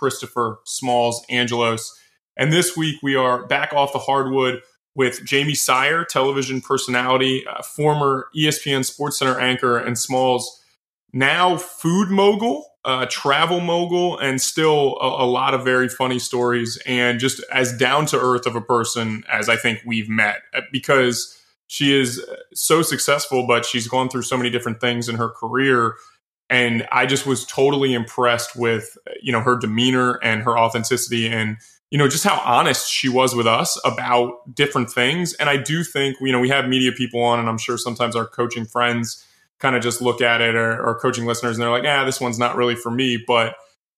Christopher Smalls Angelos. And this week we are back off the hardwood with Jaymee Sire, television personality, uh, former ESPN SportsCenter anchor, and Smalls, now food mogul, uh, travel mogul, and still a, a, lot of very funny stories, and just as down to earth of a person as I think we've met uh, because she is so successful, but she's gone through so many different things in her career and I just was totally impressed with you know her demeanor and her authenticity and you know just how honest she was with us about different things. And I do think you know we have media people on and I'm sure sometimes our coaching friends kind of just look at it or, or coaching listeners and they're like ah this one's not really for me. But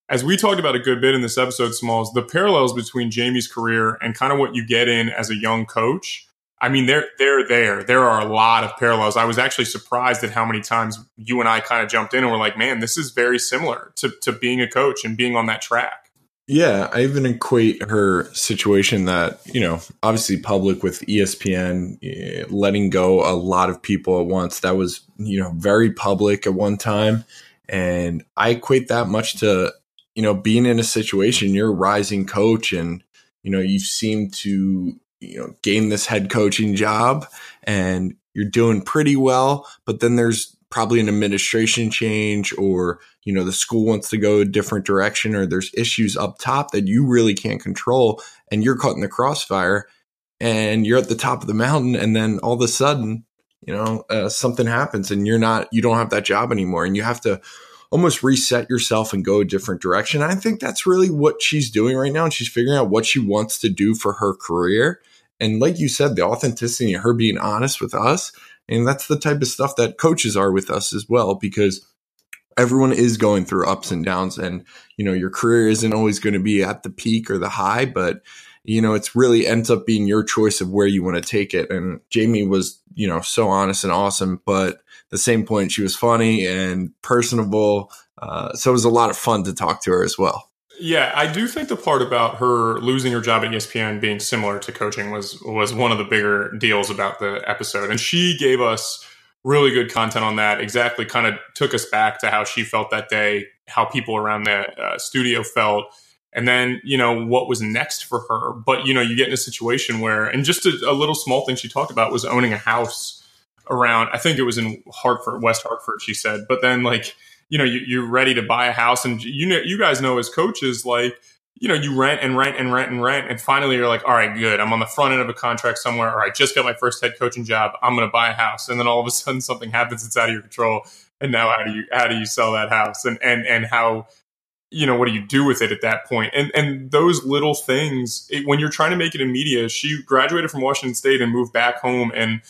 as we talked about a good bit in this episode smalls the parallels between Jaymee's career and kind of what you get in as a young coach I mean, they're they're there. There are a lot of parallels. I was actually surprised at how many times you and I kind of jumped in and were like, "Man, this is very similar to to being a coach and being on that track." Yeah, I even equate her situation that you know, obviously public with ESPN eh, letting go a lot of people at once. That was you know very public at one time, and I equate that much to you know being in a situation you're a rising coach and you know you seem to you know gain this head coaching job and you're doing pretty well but then there's probably an administration change or you know the school wants to go a different direction or there's issues up top that you really can't control and you're caught in the crossfire and you're at the top of the mountain and then all of a sudden you know uh, something happens and you're not you don't have that job anymore and you have to almost reset yourself and go a different direction. I think that's really what she's doing right now. And she's figuring out what she wants to do for her career. And like you said, the authenticity and her being honest with us. And that's the type of stuff that coaches are with us as well, because everyone is going through ups and downs. And, you know, your career isn't always going to be at the peak or the high, but, you know, it's really ends up being your choice of where you want to take it. And Jaymee was, you know, so honest and awesome, but the same point, she was funny and personable. Uh, so it was a lot of fun to talk to her as well. Yeah, I do think the part about her losing her job at ESPN being similar to coaching was was one of the bigger deals about the episode, and she gave us really good content on that. Exactly, kind of took us back to how she felt that day, how people around the uh, studio felt, and then you know what was next for her. But you know, you get in a situation where, and just a, a little small thing she talked about was owning a house around. I think it was in Hartford, West Hartford. She said, but then like you know, you, are ready to buy a house, and you know, you guys know as coaches, like you know, you rent and rent and rent and rent, and finally you're like, all right, good, I'm on the front end of a contract somewhere, or I just got my first head coaching job, I'm going to buy a house, and then all of a sudden something happens. It's out of your control, and now how do you how do you sell that house, and and and how you know what do you do with it at that point? And and those little things it, when you're trying to make it in media she graduated from washington state and moved back home and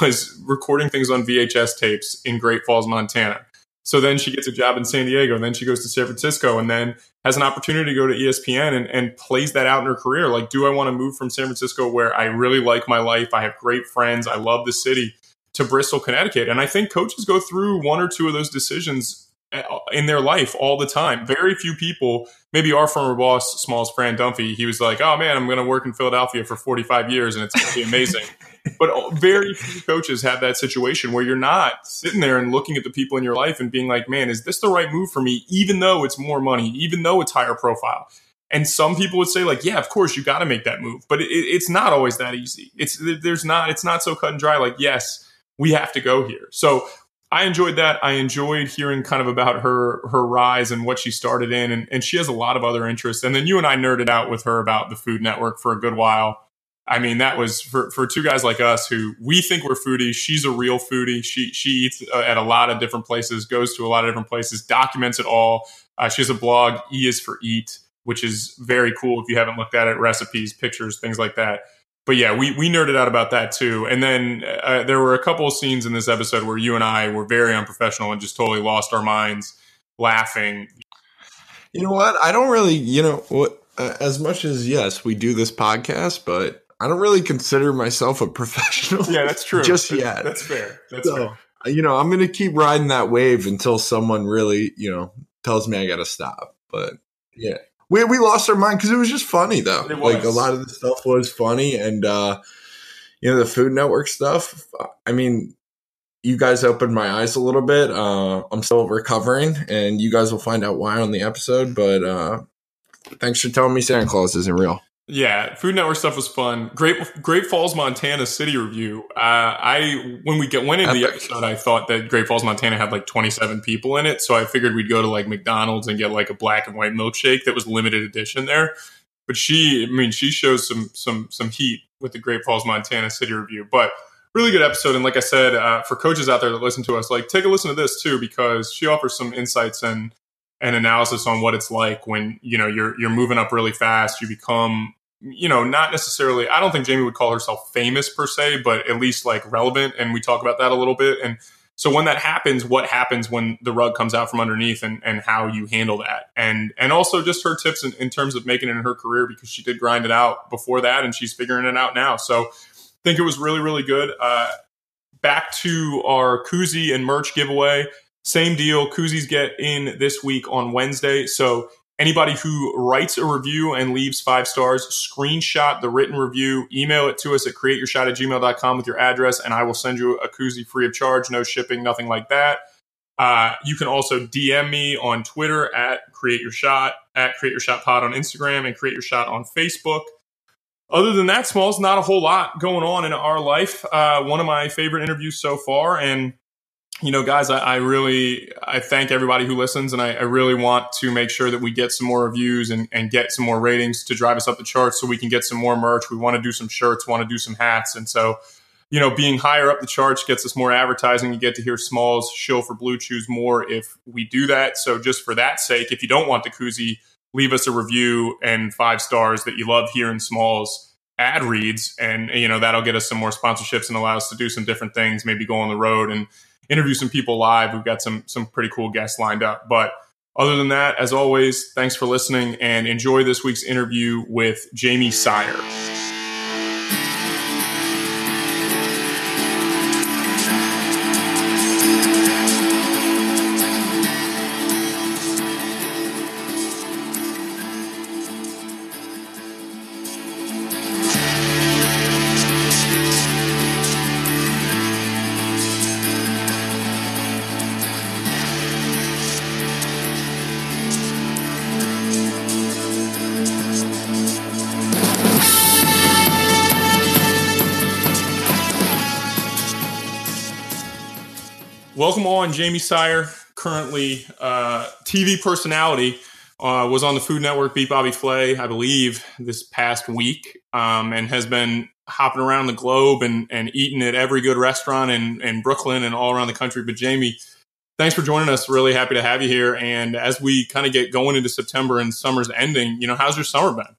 was recording things on vhs tapes in great falls montana so then she gets a job in San Diego, and then she goes to San Francisco, and then has an opportunity to go to ESPN and, and plays that out in her career. Like, do I want to move from San Francisco, where I really like my life, I have great friends, I love the city, to Bristol, Connecticut? And I think coaches go through one or two of those decisions eh, in their life all the time. Very few people, maybe our former boss, Smalls Fran Dunphy, he was like, oh man, I'm going to work in Philadelphia for 45 years and it's going to be amazing. but very few coaches have that situation where you're not sitting there and looking at the people in your life and being like, man, is this the right move for me? Even though it's more money, even though it's higher profile. And some people would say like, yeah, of course you got to make that move, but it, it's not always that easy. It's there's not it's not so cut and dry. Like, yes, we have to go here. So I enjoyed that. I enjoyed hearing kind of about her her rise and what she started in, and, and she has a lot of other interests. And then you and I nerded out with her about the Food Network for a good while. I mean, that was for, for two guys like us who we think we're foodies. She's a real foodie. She she eats uh, at a lot of different places, goes to a lot of different places, documents it all. Uh, she has a blog, E is for Eat, which is very cool. If you haven't looked at it, recipes, pictures, things like that but yeah, we we nerded out about that too. And then uh, there were a couple of scenes in this episode where you and I were very unprofessional and just totally lost our minds laughing. You know what? I don't really, you know, what uh, as much as yes, we do this podcast, but I don't really consider myself a professional. Yeah, that's true. just That's- yet. That's fair. That's So, fair. you know, I'm going to keep riding that wave until someone really, you know, tells me I got to stop. But yeah, we, we lost our mind because it was just funny though. It Like a lot of the stuff was funny. And, uh, you know, the Food Network stuff, I mean, you guys opened my eyes a little bit. Uh, I'm still recovering and you guys will find out why on the episode. But, uh, thanks for telling me Santa Claus isn't real. Yeah, Food Network stuff was fun. Great, Great Falls, Montana city review. Uh, I when we get went into the episode, I thought that Great Falls, Montana had like 27 people in it, so I figured we'd go to like McDonald's and get like a black and white milkshake that was limited edition there. But she, I mean, she shows some some some heat with the Great Falls, Montana city review. But really good episode, and like I said, uh, for coaches out there that listen to us, like take a listen to this too because she offers some insights and and analysis on what it's like when you know you're you're moving up really fast. You become you know, not necessarily, I don't think Jaymee would call herself famous per se, but at least like relevant. And we talk about that a little bit. And so when that happens, what happens when the rug comes out from underneath and, and how you handle that? And, and also just her tips in, in terms of making it in her career because she did grind it out before that and she's figuring it out now. So I think it was really, really good. Uh, back to our koozie and merch giveaway. Same deal. Koozies get in this week on Wednesday. So Anybody who writes a review and leaves five stars, screenshot the written review, email it to us at createyourshot at gmail.com with your address, and I will send you a koozie free of charge, no shipping, nothing like that. Uh, you can also DM me on Twitter at Create Your Shot, at Create Your Shot Pod on Instagram, and Create Your Shot on Facebook. Other than that, Smalls, not a whole lot going on in our life. Uh, one of my favorite interviews so far, and you know, guys, I, I really I thank everybody who listens, and I, I really want to make sure that we get some more reviews and, and get some more ratings to drive us up the charts, so we can get some more merch. We want to do some shirts, want to do some hats, and so you know, being higher up the charts gets us more advertising. You get to hear Smalls shill for Blue Chews more if we do that. So just for that sake, if you don't want the koozie, leave us a review and five stars that you love hearing Smalls ad reads, and you know that'll get us some more sponsorships and allow us to do some different things. Maybe go on the road and interview some people live. We've got some some pretty cool guests lined up. But other than that, as always, thanks for listening and enjoy this week's interview with Jaymee Sire. Jaymee Sire, currently uh, TV personality. Uh, was on the Food Network, beat Bobby Flay, I believe, this past week, um, and has been hopping around the globe and, and eating at every good restaurant in, in Brooklyn and all around the country. But Jaymee, thanks for joining us. Really happy to have you here. And as we kind of get going into September and summer's ending, you know, how's your summer been?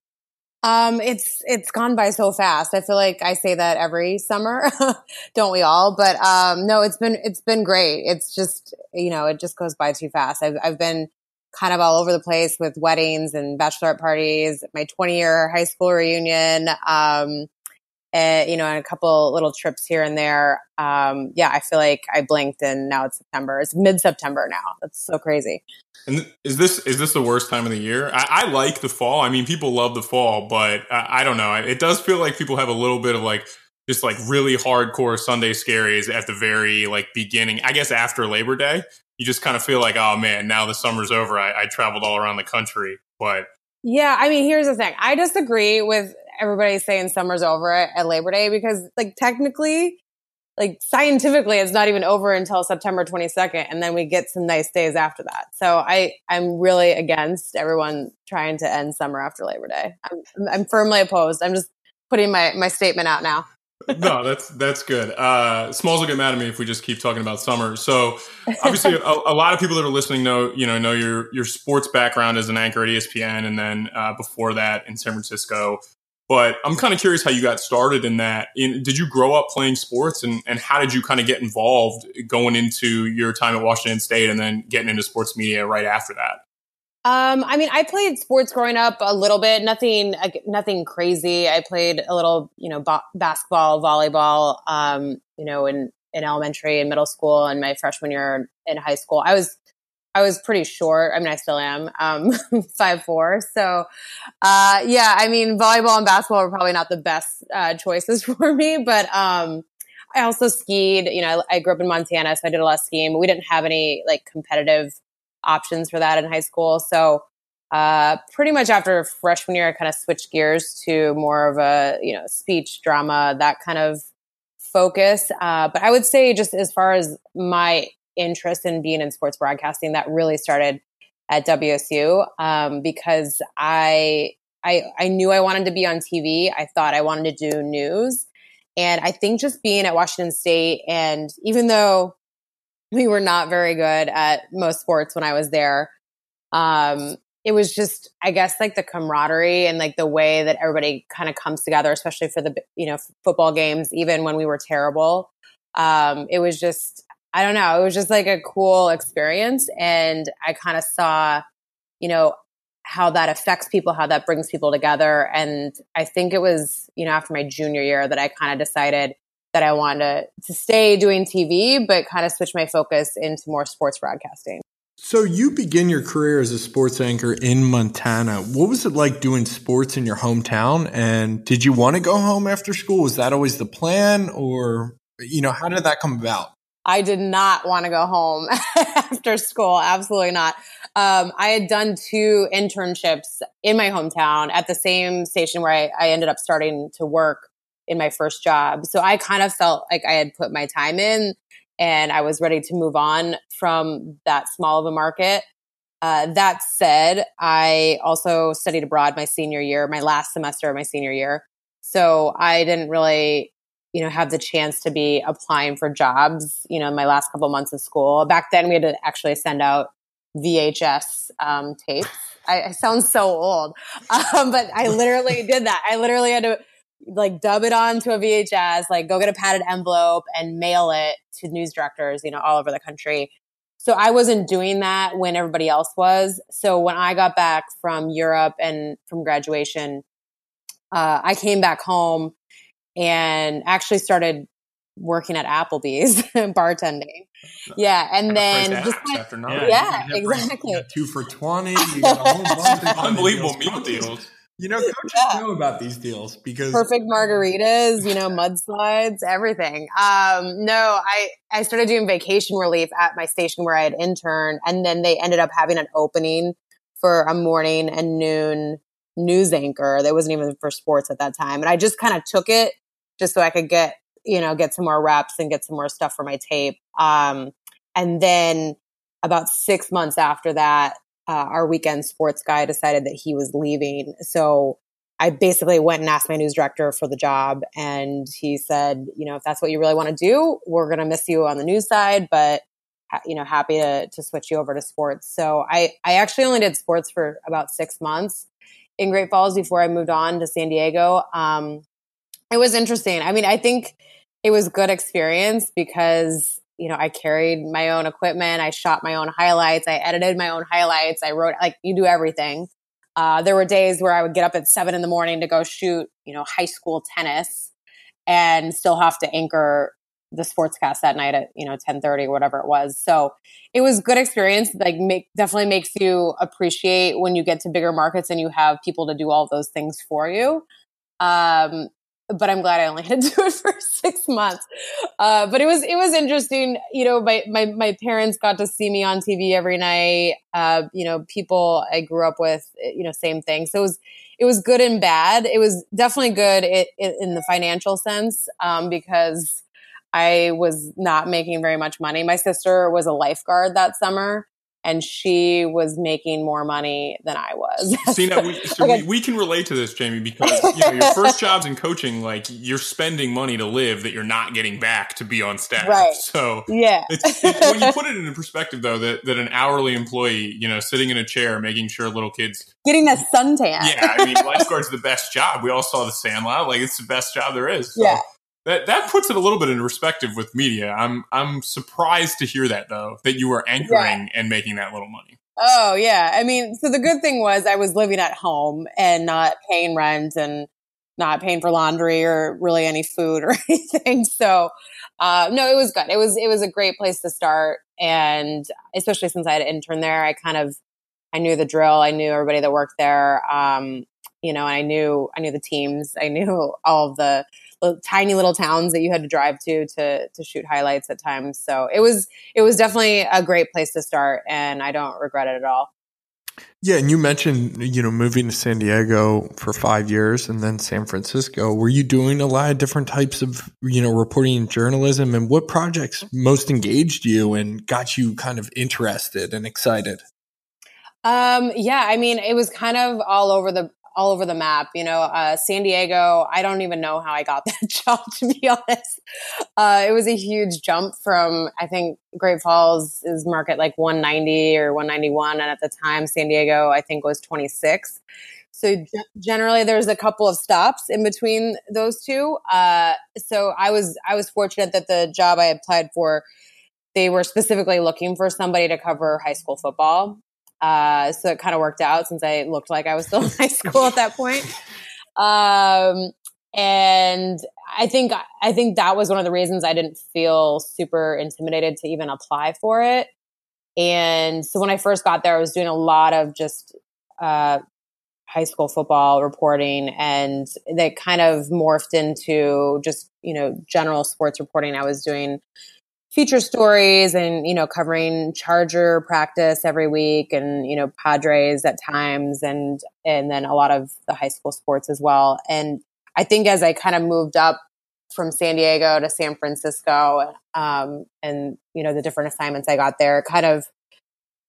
Um, it's it's gone by so fast. I feel like I say that every summer, don't we all? But um, no, it's been it's been great. It's just you know it just goes by too fast. I've I've been kind of all over the place with weddings and bachelorette parties, my 20 year high school reunion, um, and, you know, and a couple little trips here and there. Um, yeah, I feel like I blinked and now it's September. It's mid September now. That's so crazy. And is this is this the worst time of the year? I, I like the fall. I mean, people love the fall, but I, I don't know. It does feel like people have a little bit of like just like really hardcore Sunday scaries at the very like beginning. I guess after Labor Day, you just kind of feel like, oh man, now the summer's over. I, I traveled all around the country, but Yeah, I mean, here's the thing. I disagree with everybody saying summer's over at, at Labor Day because, like, technically, like scientifically, it's not even over until September 22nd, and then we get some nice days after that. So I, I'm really against everyone trying to end summer after Labor Day. I'm, I'm firmly opposed. I'm just putting my my statement out now. no, that's that's good. Uh, Smalls will get mad at me if we just keep talking about summer. So obviously, a, a, lot of people that are listening know you know know your your sports background as an anchor at ESPN, and then uh, before that in San Francisco. But I'm kind of curious how you got started in that. In, did you grow up playing sports, and and how did you kind of get involved going into your time at Washington State, and then getting into sports media right after that? Um, I mean, I played sports growing up a little bit, nothing, nothing crazy. I played a little, you know, b- basketball, volleyball, um, you know, in, in elementary and middle school and my freshman year in high school. I was, I was pretty short. I mean, I still am, um, five, four. So, uh, yeah, I mean, volleyball and basketball were probably not the best, uh, choices for me, but, um, I also skied, you know, I, I grew up in Montana, so I did a lot of skiing, but we didn't have any like competitive options for that in high school. So uh, pretty much after freshman year, I kind of switched gears to more of a you know speech drama that kind of focus. Uh, but I would say just as far as my interest in being in sports broadcasting, that really started at WSU um, because I, I I knew I wanted to be on TV. I thought I wanted to do news. And I think just being at Washington State, and even though we were not very good at most sports when I was there. Um, it was just, I guess, like the camaraderie and like the way that everybody kind of comes together, especially for the you know football games, even when we were terrible. Um, it was just, I don't know, it was just like a cool experience, and I kind of saw, you know, how that affects people, how that brings people together, and I think it was, you know, after my junior year that I kind of decided that I wanted to, to stay doing TV, but kind of switch my focus into more sports broadcasting. So you begin your career as a sports anchor in Montana. What was it like doing sports in your hometown? And did you want to go home after school? Was that always the plan or, you know, how did that come about? I did not want to go home after school. Absolutely not. Um, I had done two internships in my hometown at the same station where I, I ended up starting to work in my first job. So I kind of felt like I had put my time in and I was ready to move on from that small of a market. Uh, that said, I also studied abroad my senior year, my last semester of my senior year. So I didn't really, you know, have the chance to be applying for jobs, you know, my last couple months of school. Back then, we had to actually send out VHS um, tapes. I, I, sound so old, um, but I literally did that. I literally had to like dub it onto a VHS, like go get a padded envelope and mail it to news directors, you know, all over the country. So I wasn't doing that when everybody else was. So when I got back from Europe and from graduation, uh, I came back home and actually started working at Applebee's bartending. Yeah, and then just after yeah, yeah exactly. two for twenty. You got a whole bunch of unbelievable meal deals. You know, coaches yeah. know about these deals because perfect margaritas, you know, mudslides, everything. Um, no, I I started doing vacation relief at my station where I had interned, and then they ended up having an opening for a morning and noon news anchor that wasn't even for sports at that time, and I just kind of took it just so I could get you know get some more reps and get some more stuff for my tape. Um, and then about six months after that, uh, our weekend sports guy decided that he was leaving. So I basically went and asked my news director for the job. And he said, you know, if that's what you really want to do, we're going to miss you on the news side, but you know, happy to, to switch you over to sports. So I, I actually only did sports for about six months in Great Falls before I moved on to San Diego. Um, it was interesting. I mean, I think it was good experience because you know, I carried my own equipment. I shot my own highlights. I edited my own highlights. I wrote, like, you do everything. Uh, there were days where I would get up at seven in the morning to go shoot, you know, high school tennis and still have to anchor the sportscast that night at, you know, 1030 or whatever it was. So it was good experience. Like make, definitely makes you appreciate when you get to bigger markets and you have people to do all those things for you. Um, but I'm glad I only had to do it for six months. Uh, but it was it was interesting. You know, my, my my parents got to see me on TV every night. Uh, you know, people I grew up with. You know, same thing. So it was it was good and bad. It was definitely good it, it, in the financial sense um, because I was not making very much money. My sister was a lifeguard that summer and she was making more money than I was. See, now we, so okay. we, we, can relate to this, Jaymee, because you know, your first job's in coaching, like you're spending money to live that you're not getting back to be on staff. Right. So yeah, it's, it's, when you put it in perspective, though, that, that an hourly employee, you know, sitting in a chair making sure little kids getting that suntan. Yeah, I mean, lifeguard's the best job. We all saw the Sandlot, like it's the best job there is. So. Yeah that that puts it a little bit in perspective with media. I'm I'm surprised to hear that though that you were anchoring yeah. and making that little money. Oh yeah. I mean, so the good thing was I was living at home and not paying rent and not paying for laundry or really any food or anything. So uh, no, it was good. It was it was a great place to start, and especially since I had an intern there, I kind of I knew the drill. I knew everybody that worked there. Um, you know, I knew I knew the teams. I knew all of the, the tiny little towns that you had to drive to to to shoot highlights at times. So it was it was definitely a great place to start, and I don't regret it at all. Yeah, and you mentioned you know moving to San Diego for five years and then San Francisco. Were you doing a lot of different types of you know reporting and journalism, and what projects most engaged you and got you kind of interested and excited? Um, yeah, I mean, it was kind of all over the all over the map. You know, uh, San Diego, I don't even know how I got that job, to be honest. Uh, it was a huge jump from, I think, Great Falls is market like 190 or 191. And at the time, San Diego, I think, was 26. So g- generally, there's a couple of stops in between those two. Uh, so I was I was fortunate that the job I applied for, they were specifically looking for somebody to cover high school football. Uh, so it kind of worked out since I looked like I was still in high school at that point. Um, and I think I think that was one of the reasons I didn't feel super intimidated to even apply for it. And so when I first got there, I was doing a lot of just uh, high school football reporting, and they kind of morphed into just you know general sports reporting. I was doing feature stories and you know covering charger practice every week and you know padres at times and and then a lot of the high school sports as well. And i think as i kind of moved up from san diego to san francisco um, and you know the different assignments i got there kind of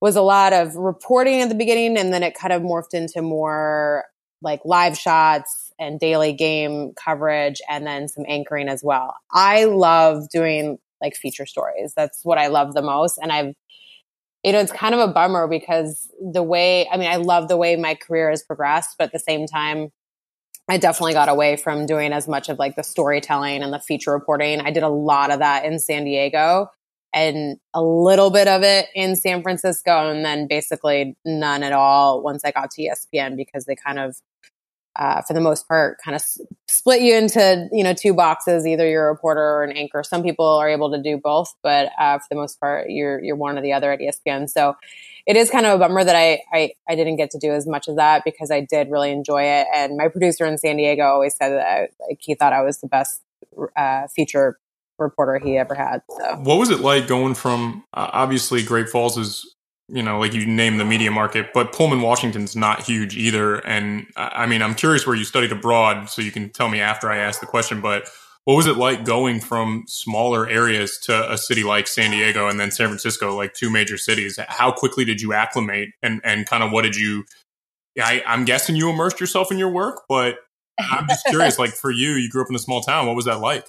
was a lot of reporting at the beginning and then it kind of morphed into more like live shots and daily game coverage and then some anchoring as well. I love doing like feature stories. That's what I love the most. And I've, you know, it's kind of a bummer because the way, I mean, I love the way my career has progressed, but at the same time, I definitely got away from doing as much of like the storytelling and the feature reporting. I did a lot of that in San Diego and a little bit of it in San Francisco and then basically none at all once I got to ESPN because they kind of uh, for the most part, kind of s- split you into you know two boxes. Either you're a reporter or an anchor. Some people are able to do both, but uh, for the most part, you're you're one or the other at ESPN. So it is kind of a bummer that I, I I didn't get to do as much of that because I did really enjoy it. And my producer in San Diego always said that I, like he thought I was the best uh, feature reporter he ever had. So what was it like going from obviously Great Falls is you know, like you name the media market, but Pullman, Washington's not huge either. And I mean, I'm curious where you studied abroad, so you can tell me after I ask the question. But what was it like going from smaller areas to a city like San Diego and then San Francisco, like two major cities? How quickly did you acclimate, and and kind of what did you? I, I'm guessing you immersed yourself in your work, but I'm just curious. like for you, you grew up in a small town. What was that like?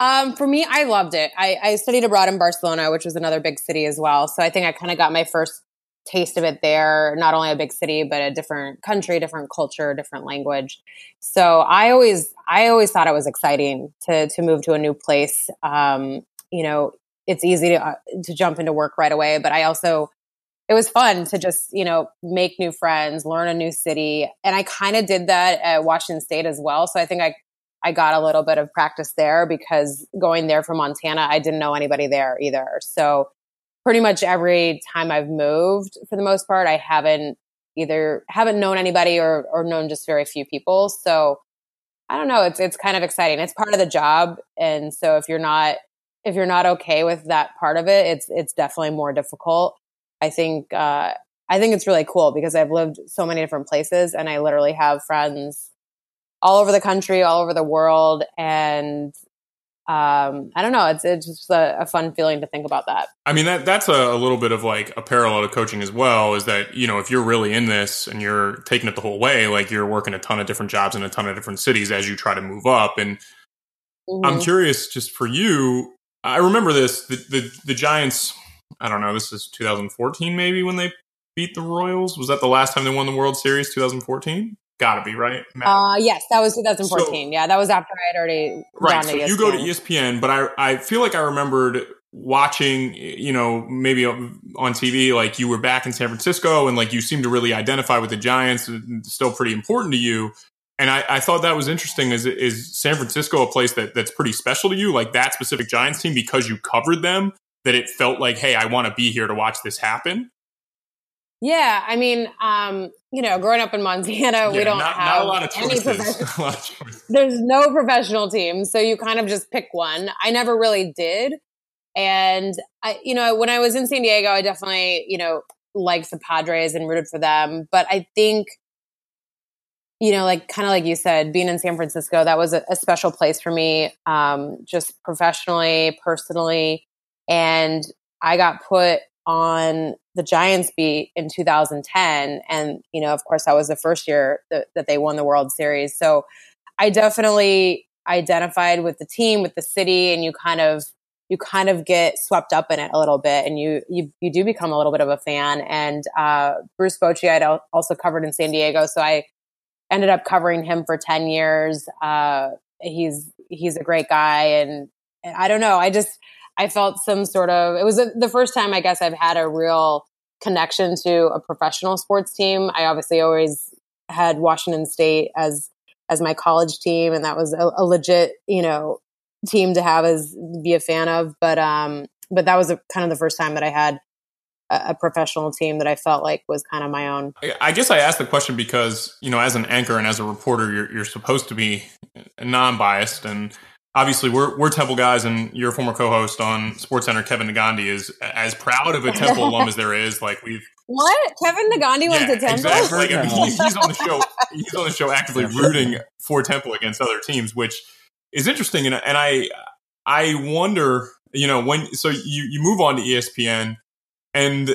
Um, for me, I loved it. I, I studied abroad in Barcelona, which was another big city as well. So I think I kind of got my first taste of it there. Not only a big city, but a different country, different culture, different language. So I always, I always thought it was exciting to to move to a new place. Um, you know, it's easy to uh, to jump into work right away, but I also it was fun to just you know make new friends learn a new city and i kind of did that at washington state as well so i think i I got a little bit of practice there because going there from Montana, I didn't know anybody there either. So pretty much every time I've moved, for the most part, I haven't either haven't known anybody or or known just very few people. So I don't know. It's it's kind of exciting. It's part of the job, and so if you're not if you're not okay with that part of it, it's it's definitely more difficult. I think uh, I think it's really cool because I've lived so many different places, and I literally have friends all over the country, all over the world. And um, I don't know. It's it's just a, a, fun feeling to think about that. I mean, that that's a, a, little bit of like a parallel to coaching as well. Is that you know if you're really in this and you're taking it the whole way, like you're working a ton of different jobs in a ton of different cities as you try to move up. And mm-hmm. I'm curious, just for you, I remember this the, the the Giants. I don't know. This is 2014, maybe when they beat the Royals. Was that the last time they won the World Series? 2014. Gotta be right. Uh, yes, that was 2014. So, yeah, that was after I had already right. So you go to ESPN, but I I feel like I remembered watching, you know, maybe on TV, like you were back in San Francisco and like you seem to really identify with the Giants, still pretty important to you. And I, I thought that was interesting. Is is San Francisco a place that that's pretty special to you, like that specific Giants team, because you covered them? That it felt like, hey, I want to be here to watch this happen. Yeah, I mean, um, you know, growing up in Montana, yeah, we don't not, have not a lot of any professional. There's no professional team, so you kind of just pick one. I never really did, and I, you know, when I was in San Diego, I definitely, you know, liked the Padres and rooted for them. But I think, you know, like kind of like you said, being in San Francisco, that was a, a special place for me, um, just professionally, personally, and I got put on the Giants beat in 2010. And, you know, of course, that was the first year that, that they won the World Series. So I definitely identified with the team, with the city, and you kind of you kind of get swept up in it a little bit and you you, you do become a little bit of a fan and uh, bruce bochy i'd also covered in san diego so i ended up covering him for 10 years uh, he's he's a great guy and, and i don't know i just I felt some sort of, it was a, the first time I guess I've had a real connection to a professional sports team. I obviously always had Washington State as, as my college team. And that was a, a legit, you know, team to have as be a fan of. But, um, but that was a, kind of the first time that I had a, a professional team that I felt like was kind of my own. I guess I asked the question because, you know, as an anchor and as a reporter, you're, you're supposed to be non-biased and, obviously we're we're Temple guys, and your former co-host on SportsCenter, Kevin Negandhi, is as proud of a Temple alum as there is. Like we've what Kevin Negandhi yeah, went to Temple. Exactly. Like, I mean, he, he's on the show. He's on the show actively rooting for Temple against other teams, which is interesting. And and I I wonder, you know, when so you you move on to ESPN, and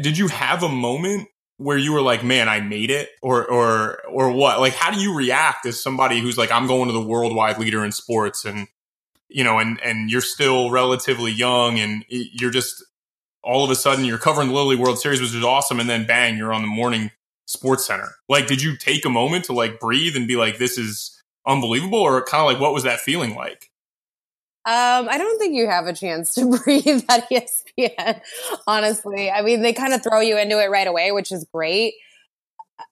did you have a moment where you were like, man, I made it or, or, or what? Like, how do you react as somebody who's like, I'm going to the worldwide leader in sports and, you know, and, and you're still relatively young and you're just all of a sudden you're covering the Lily World Series, which is awesome. And then bang, you're on the morning sports center. Like, did you take a moment to like breathe and be like, this is unbelievable? Or kind of like, what was that feeling like? Um, I don't think you have a chance to breathe at ESPN, honestly. I mean, they kind of throw you into it right away, which is great.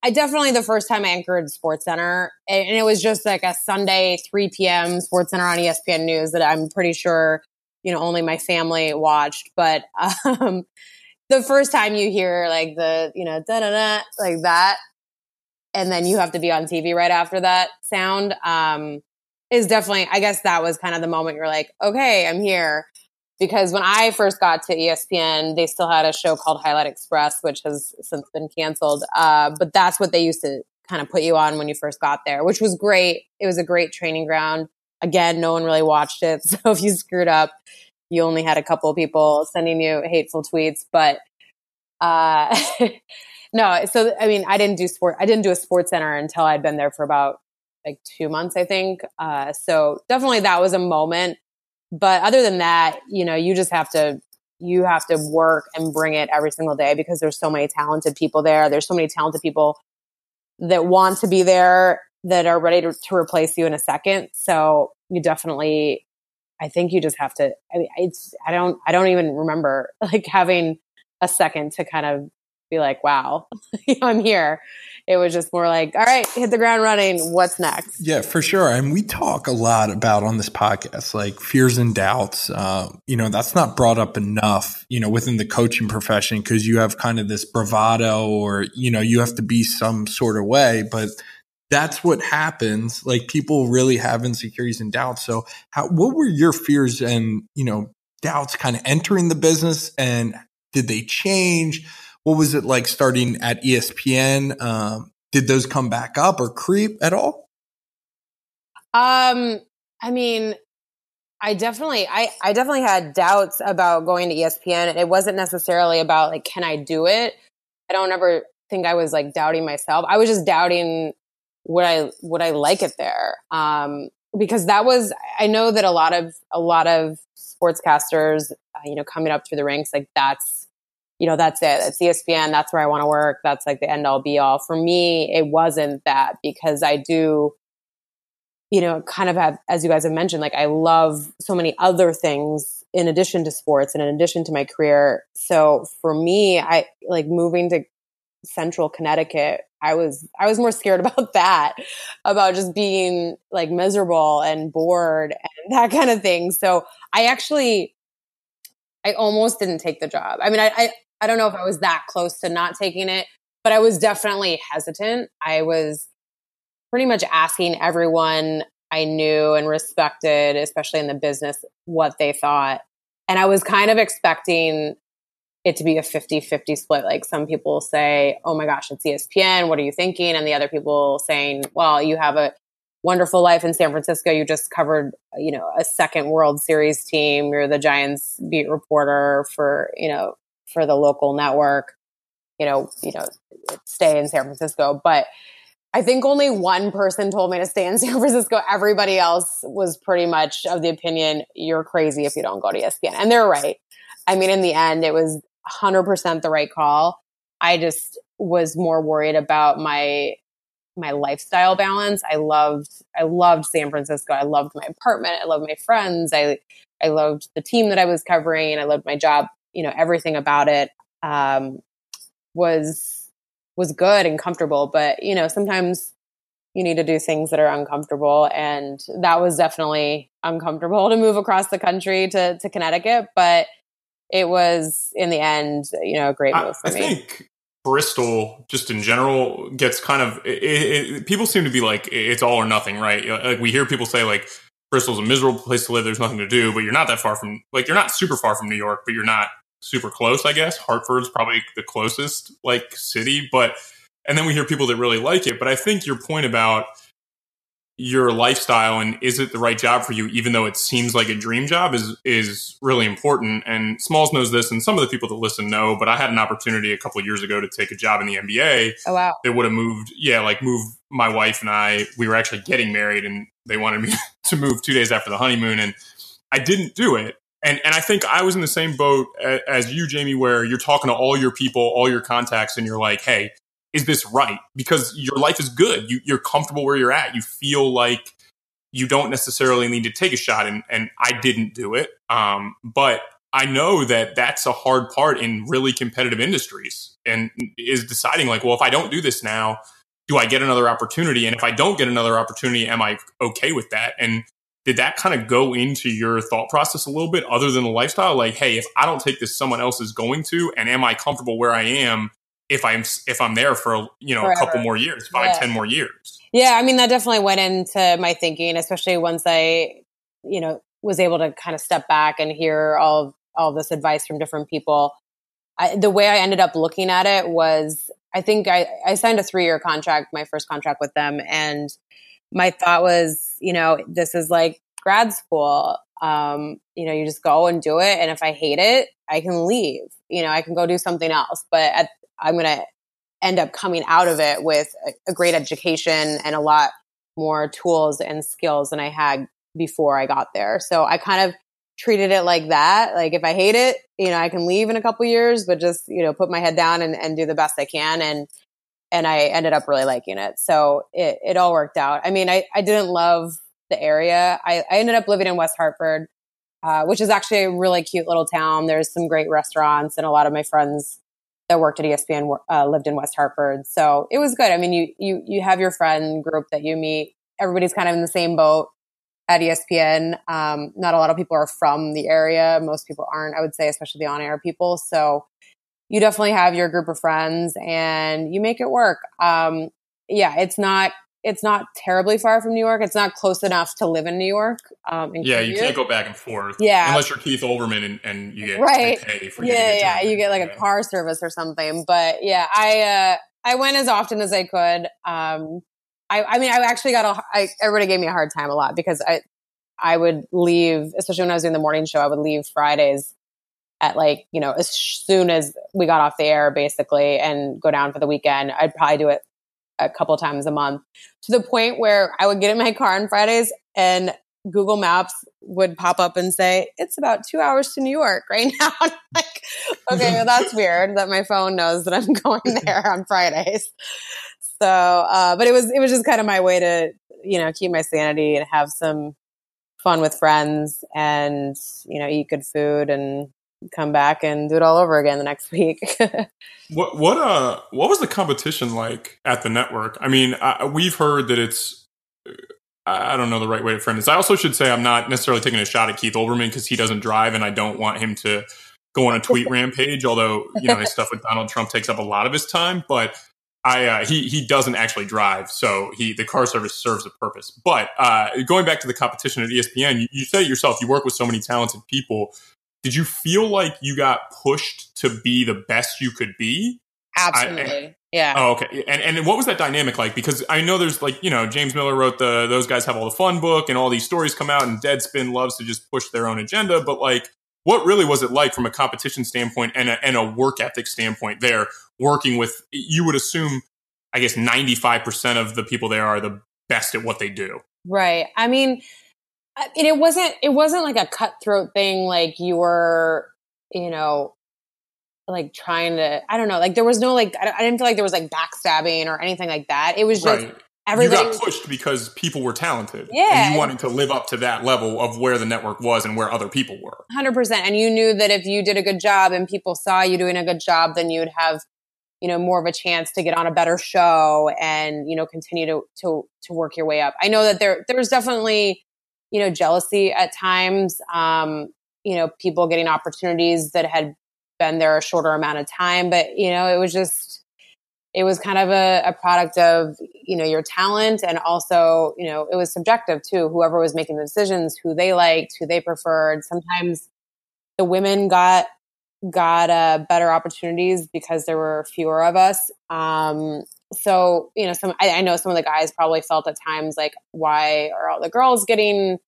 I definitely the first time I anchored Sports Center, and it was just like a Sunday 3 p.m. Sports Center on ESPN News that I'm pretty sure you know only my family watched. But um, the first time you hear like the you know da da da like that, and then you have to be on TV right after that sound. Um, is definitely, I guess that was kind of the moment you're like, okay, I'm here. Because when I first got to ESPN, they still had a show called Highlight Express, which has since been canceled. Uh, but that's what they used to kind of put you on when you first got there, which was great. It was a great training ground. Again, no one really watched it. So if you screwed up, you only had a couple of people sending you hateful tweets. But uh, no, so I mean, I didn't do sport. I didn't do a sports center until I'd been there for about like two months, I think. Uh, so definitely that was a moment. But other than that, you know, you just have to you have to work and bring it every single day because there's so many talented people there. There's so many talented people that want to be there that are ready to, to replace you in a second. So you definitely, I think you just have to. I mean, it's I don't I don't even remember like having a second to kind of be like, wow, I'm here it was just more like, all right, hit the ground running. What's next? Yeah, for sure. And we talk a lot about on this podcast, like fears and doubts. Uh, you know, that's not brought up enough, you know, within the coaching profession because you have kind of this bravado or, you know, you have to be some sort of way. But that's what happens. Like people really have insecurities and doubts. So, how, what were your fears and, you know, doubts kind of entering the business and did they change? What was it like starting at ESPN? Um, did those come back up or creep at all? Um, I mean, I definitely, I, I definitely had doubts about going to ESPN. It wasn't necessarily about like, can I do it? I don't ever think I was like doubting myself. I was just doubting would I would I like it there? Um, because that was I know that a lot of a lot of sportscasters, uh, you know, coming up through the ranks, like that's you know, that's it. It's ESPN. That's where I want to work. That's like the end all be all. For me, it wasn't that because I do, you know, kind of have, as you guys have mentioned, like I love so many other things in addition to sports and in addition to my career. So for me, I like moving to central Connecticut. I was I was more scared about that, about just being like miserable and bored and that kind of thing. So I actually I almost didn't take the job. I mean, I, I I don't know if I was that close to not taking it, but I was definitely hesitant. I was pretty much asking everyone I knew and respected, especially in the business, what they thought. And I was kind of expecting it to be a 50 50 split. Like some people say, oh my gosh, it's ESPN. What are you thinking? And the other people saying, well, you have a wonderful life in San Francisco. You just covered, you know, a second World Series team. You're the Giants beat reporter for, you know, for the local network. You know, you know, stay in San Francisco. But I think only one person told me to stay in San Francisco. Everybody else was pretty much of the opinion you're crazy if you don't go to ESPN. And they're right. I mean, in the end, it was 100% the right call. I just was more worried about my my lifestyle balance. I loved I loved San Francisco. I loved my apartment. I loved my friends. I I loved the team that I was covering. I loved my job. You know, everything about it um, was was good and comfortable. But, you know, sometimes you need to do things that are uncomfortable. And that was definitely uncomfortable to move across the country to, to Connecticut. But it was, in the end, you know, a great move for I, I me. think Bristol, just in general, gets kind of, it, it, people seem to be like, it's all or nothing, right? Like we hear people say, like, Bristol's a miserable place to live. There's nothing to do, but you're not that far from, like, you're not super far from New York, but you're not super close, I guess. Hartford's probably the closest like city, but and then we hear people that really like it. But I think your point about your lifestyle and is it the right job for you, even though it seems like a dream job, is is really important. And Smalls knows this, and some of the people that listen know. But I had an opportunity a couple years ago to take a job in the NBA. Oh wow! They would have moved, yeah, like move my wife and I. We were actually getting married, and they wanted me to move two days after the honeymoon, and I didn't do it and and I think I was in the same boat as you, Jaymee, where you're talking to all your people, all your contacts, and you're like, hey, is this right? Because your life is good. You, you're comfortable where you're at. You feel like you don't necessarily need to take a shot. And, and I didn't do it. Um, but I know that that's a hard part in really competitive industries and is deciding like, well, if I don't do this now, do I get another opportunity? And if I don't get another opportunity, am I okay with that? And did that kind of go into your thought process a little bit other than the lifestyle like hey if i don't take this someone else is going to and am i comfortable where i am if i'm if i'm there for you know Forever. a couple more years five yeah. ten more years yeah i mean that definitely went into my thinking especially once i you know was able to kind of step back and hear all of, all of this advice from different people I, the way i ended up looking at it was i think i, I signed a three year contract my first contract with them and my thought was, you know, this is like grad school. Um, you know, you just go and do it. And if I hate it, I can leave. You know, I can go do something else. But at, I'm going to end up coming out of it with a, a great education and a lot more tools and skills than I had before I got there. So I kind of treated it like that. Like if I hate it, you know, I can leave in a couple years, but just, you know, put my head down and, and do the best I can. And and I ended up really liking it. So it, it all worked out. I mean, I, I didn't love the area. I, I ended up living in West Hartford, uh, which is actually a really cute little town. There's some great restaurants, and a lot of my friends that worked at ESPN uh, lived in West Hartford. So it was good. I mean, you you you have your friend group that you meet. Everybody's kind of in the same boat at ESPN. Um, not a lot of people are from the area. Most people aren't. I would say, especially the on-air people. So you definitely have your group of friends and you make it work. Um, yeah, it's not it's not terribly far from New York. It's not close enough to live in New York. Um, yeah, you can't go back and forth. Yeah, unless you're Keith Olbermann and, and you get right. yeah, yeah, you get like a car service or something. But yeah, I uh, I went as often as I could. Um, I, I mean, I actually got a. I, everybody gave me a hard time a lot because I I would leave, especially when I was doing the morning show. I would leave Fridays at like, you know, as soon as we got off the air basically and go down for the weekend. I'd probably do it a couple times a month to the point where I would get in my car on Fridays and Google Maps would pop up and say, it's about two hours to New York right now. like, okay, well, that's weird that my phone knows that I'm going there on Fridays. So, uh, but it was, it was just kind of my way to, you know, keep my sanity and have some fun with friends and, you know, eat good food and come back and do it all over again the next week. what what uh what was the competition like at the network? I mean, I, we've heard that it's I don't know the right way to frame this. I also should say I'm not necessarily taking a shot at Keith Olbermann because he doesn't drive, and I don't want him to go on a tweet rampage. Although you know his stuff with Donald Trump takes up a lot of his time, but I uh, he he doesn't actually drive, so he the car service serves a purpose. But uh, going back to the competition at ESPN, you, you said it yourself. You work with so many talented people. Did you feel like you got pushed to be the best you could be? Absolutely. I, yeah. Oh, okay. And and what was that dynamic like? Because I know there's like you know James Miller wrote the those guys have all the fun book and all these stories come out and Deadspin loves to just push their own agenda. But like, what really was it like from a competition standpoint and a, and a work ethic standpoint? There working with you would assume, I guess ninety five percent of the people there are the best at what they do. Right. I mean, it wasn't it wasn't like a cutthroat thing. Like you were, you know, like trying to i don't know like there was no like i, didn't feel like there was like backstabbing or anything like that it was just right. everybody you got pushed because people were talented yeah and you wanted to live up to that level of where the network was and where other people were 100% and you knew that if you did a good job and people saw you doing a good job then you would have you know more of a chance to get on a better show and you know continue to to to work your way up i know that there there's definitely you know jealousy at times um you know people getting opportunities that had been there a shorter amount of time. But, you know, it was just, it was kind of a, a, product of, you know, your talent. And also, you know, it was subjective too. Whoever was making the decisions, who they liked, who they preferred. Sometimes the women got, got uh, better opportunities because there were fewer of us. Um, so, you know, some, I, I know some of the guys probably felt at times like, why are all the girls getting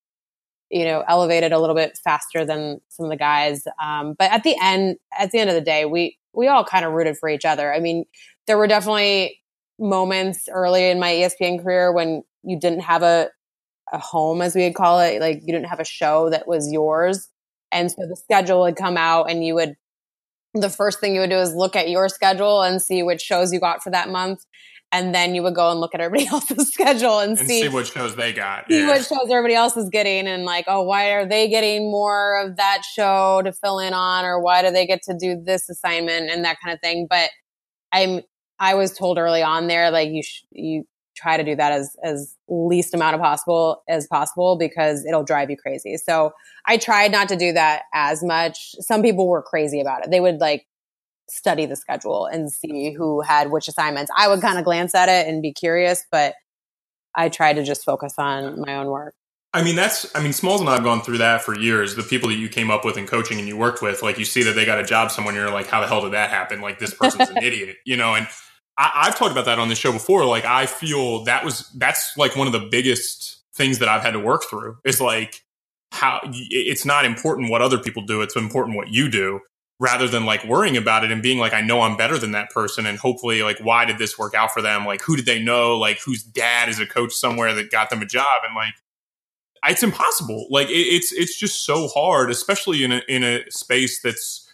you know elevated a little bit faster than some of the guys? Um, but at the end at the end of the day we we all kind of rooted for each other. I mean there were definitely moments early in my espn career when you didn't have a a home as we would call it like you didn't have a show that was yours. And so the schedule would come out and you would the first thing you would do is look at your schedule and see which shows you got for that month and then you would go and look at everybody else's schedule and, and see, see what shows they got. See yeah. what shows everybody else is getting, and like, oh, why are they getting more of that show to fill in on, or why do they get to do this assignment and that kind of thing. But I'm, I was told early on there, like you, sh- you try to do that as as least amount of possible as possible because it'll drive you crazy. So I tried not to do that as much. Some people were crazy about it. They would like study the schedule and see who had which assignments. I would kind of glance at it and be curious, but I tried to just focus on my own work. I mean, that's, I mean, Smalls and I have gone through that for years. The people that you came up with in coaching and you worked with, like you see that they got a job somewhere and you're like, how the hell did that happen? Like this person's an idiot, you know? And I, have talked about that on the show before. Like I feel that was, that's like one of the biggest things that I've had to work through is like how it's not important what other people do. It's important what you do rather than like worrying about it and being like, I know I'm better than that person. And hopefully, like, why did this work out for them? Like, who did they know? Like, whose dad is a coach somewhere that got them a job? And like, it's impossible. Like, it, it's, it's just so hard, especially in a, in a space that's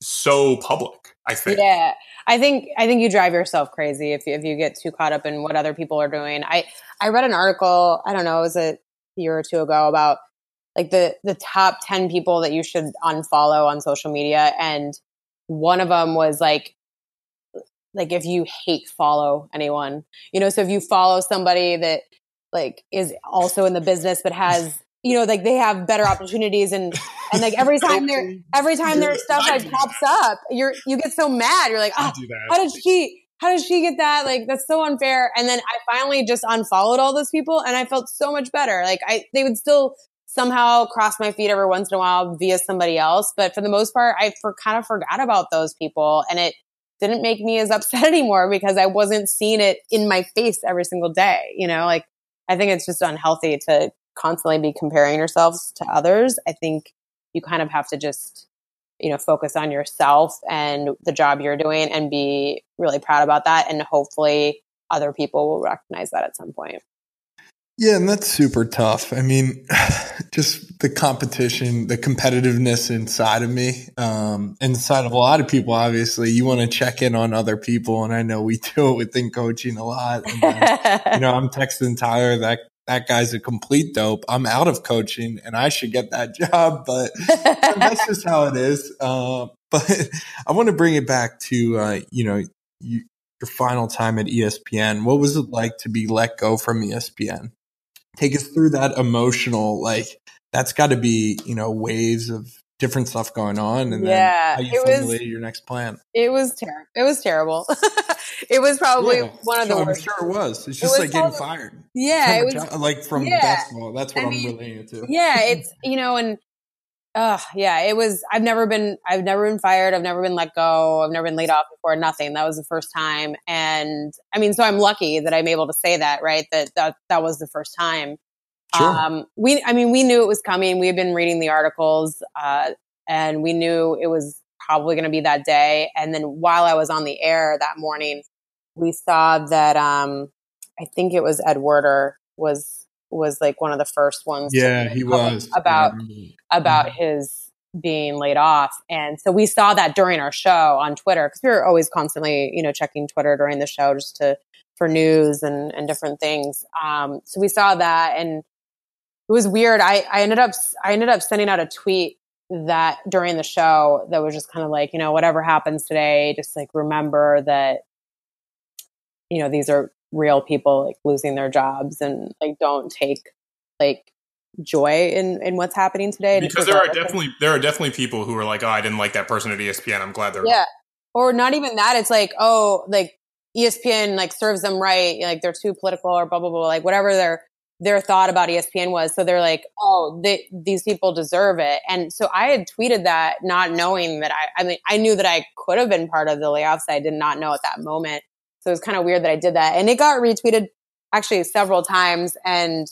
so public, I think. Yeah. I think, I think you drive yourself crazy if you, if you get too caught up in what other people are doing. I, I read an article, I don't know, it was a year or two ago about like the the top 10 people that you should unfollow on social media and one of them was like like if you hate follow anyone you know so if you follow somebody that like is also in the business but has you know like they have better opportunities and and like every time there every time their stuff like pops up you're you get so mad you're like oh, how did she how does she get that? Like, that's so unfair. And then I finally just unfollowed all those people and I felt so much better. Like, I, they would still somehow cross my feed every once in a while via somebody else. But for the most part, I for, kind of forgot about those people and it didn't make me as upset anymore because I wasn't seeing it in my face every single day. You know, like I think it's just unhealthy to constantly be comparing yourselves to others. I think you kind of have to just, you know, focus on yourself and the job you're doing and be really proud about that. And hopefully other people will recognize that at some point. Yeah, and that's super tough. I mean, just the competition, the competitiveness inside of me, um, inside of a lot of people, obviously, you want to check in on other people. And I know we do it within coaching a lot. And, uh, you know, I'm texting Tyler that that guy's a complete dope. I'm out of coaching and I should get that job, but that's just how it is. Uh, but I want to bring it back to, uh, you know, you, your final time at ESPN. What was it like to be let go from ESPN? Take us through that emotional, like, that's got to be, you know, waves of different stuff going on and yeah, then how you formulated your next plan. It was terrible. It was terrible. it was probably Yeah. one of the I'm worst. sure it was. It's It just was like getting probably- fired. Yeah, it was job- like from yeah. basketball. That's what I I'm mean, relating it to. yeah, it's you know, and uh yeah, it was I've never been I've never been fired, I've never been let go, I've never been laid off before, nothing. That was the first time. And I mean, so I'm lucky that I'm able to say that, right? That that that was the first time. Sure. Um we I mean, we knew it was coming. We had been reading the articles, uh, and we knew it was probably gonna be that day. And then while I was on the air that morning, we saw that um I think it was Ed Werder was was like one of the first ones to yeah, he was. about Yeah. about his being laid off. And so we saw that during our show on Twitter because we were always constantly, you know, checking Twitter during the show just to for news and, and different things. Um, so we saw that and it was weird. I, I ended up I ended up sending out a tweet that during the show that was just kind of like, you know, whatever happens today, just like remember that, you know, these are real people like losing their jobs and like don't take like joy in in what's happening today because there are definitely there are definitely people who are like, oh, I didn't like that person at ESPN. I'm glad they're yeah or not even that it's like oh like espn like serves them right like they're too political or blah blah blah like whatever their their thought about espn was. So they're like oh they, these people deserve it. And so i had tweeted that not knowing that i i mean i knew that i could have been part of the layoffs. I did not know at that moment. So it was kind of weird that i did that. And it got retweeted actually several times. And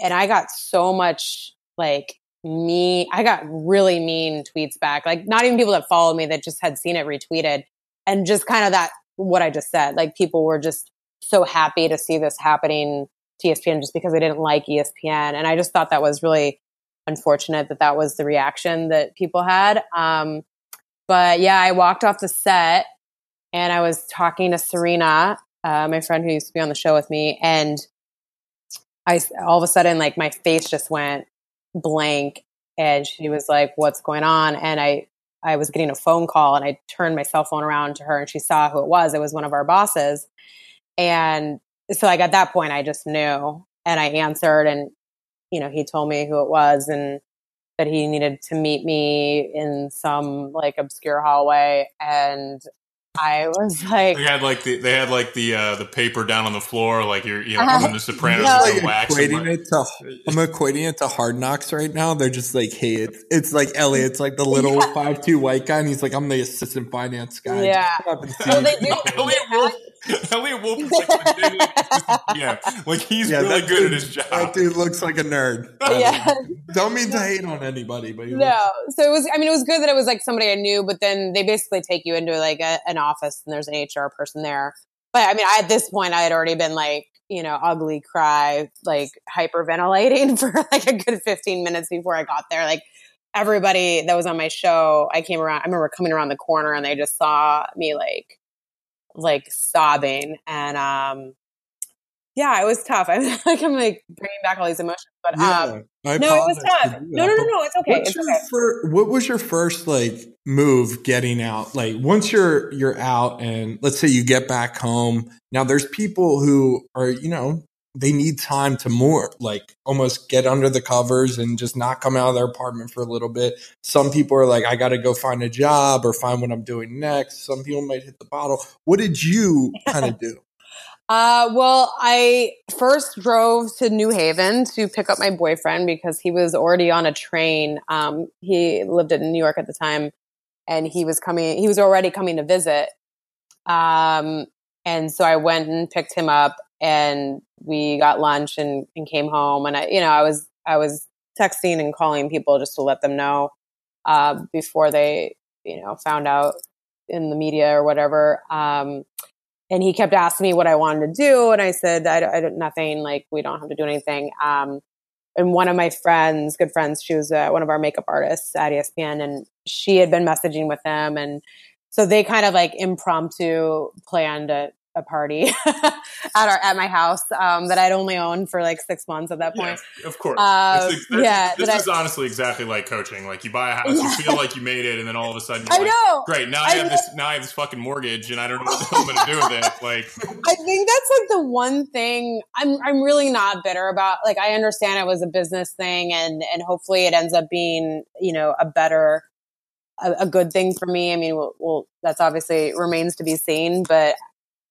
and i got so much like me i got really mean tweets back. Like not even people that followed me that just had seen it retweeted. And just kind of that what i just said like people were just so happy to see this happening to espn just because I didn't like espn and i just thought that was really unfortunate that that was the reaction that people had. Um, but yeah i walked off the set and i was talking to serena uh, my friend who used to be on the show with me and i all of a sudden like my face just went blank and she was like what's going on? And i i was getting a phone call and i turned my cell phone around to her and she saw who it was. It was one of our bosses. And so like at that point i just knew and i answered and you know he told me who it was and that he needed to meet me in some like obscure hallway and i was like They had like the they had like the uh, the paper down on the floor, like you're you know Uh-huh. in the Sopranos No. with like wax. equating like- it to I'm equating it to hard knocks right now. They're just like, hey, it's it's like Eliot's like the little five two white guy, and he's like, I'm the assistant finance guy. Yeah. Just come up and see Well, they do. Eliot Wolf, Eliot Wolf is like yeah, like he's Yeah, really that good at his job. That dude looks like a nerd. yeah. Don't mean to hate on anybody, but he no. looks- so it was i mean it was good that it was like somebody i knew but then they basically take you into like a, an office and there's an hr person there. But i mean I, at this point i had already been like you know ugly cry like hyperventilating for like a good 15 minutes before i got there. Like everybody that was on my show i came around i remember coming around the corner and they just saw me like like sobbing and um yeah it was tough i'm like i'm like bringing back all these emotions but um yeah. I no, it was tough. to No, no, no, no. It's okay. It's okay. fir- what was your first like move getting out? Like once you're you're out and let's say you get back home. Now there's people who are, you know, they need time to more like almost get under the covers and just not come out of their apartment for a little bit. Some people are like, I got to go find a job or find what I'm doing next. Some people might hit the bottle. What did you kind of do? Uh, well, I first drove to New Haven to pick up my boyfriend because he was already on a train. Um, he lived in New York at the time, and he was coming. He was already coming to visit. Um, and so I went and picked him up, and we got lunch and, and came home. And I, you know, I was I was texting and calling people just to let them know uh, before they, you know, found out in the media or whatever. Um, and he kept asking me what I wanted to do, and I said, I, I don't, nothing. Like we don't have to do anything. Um, and one of my friends, good friends, she was uh, one of our makeup artists at ESPN, and she had been messaging with him, and so they kind of like impromptu planned a a party at our at my house um, that I'd only owned for like six months at that point. Yes, of course. Uh, yeah, This is honestly exactly like coaching. Like you buy a house, Yeah. you feel like you made it, and then all of a sudden you're I like, know. great, now I, I have know. this now I have this fucking mortgage and I don't know what I'm gonna do with it. Like I think that's like the one thing I'm I'm really not bitter about. Like I understand it was a business thing and and hopefully it ends up being, you know, a better a, a good thing for me. I mean, well, well that's obviously remains to be seen, but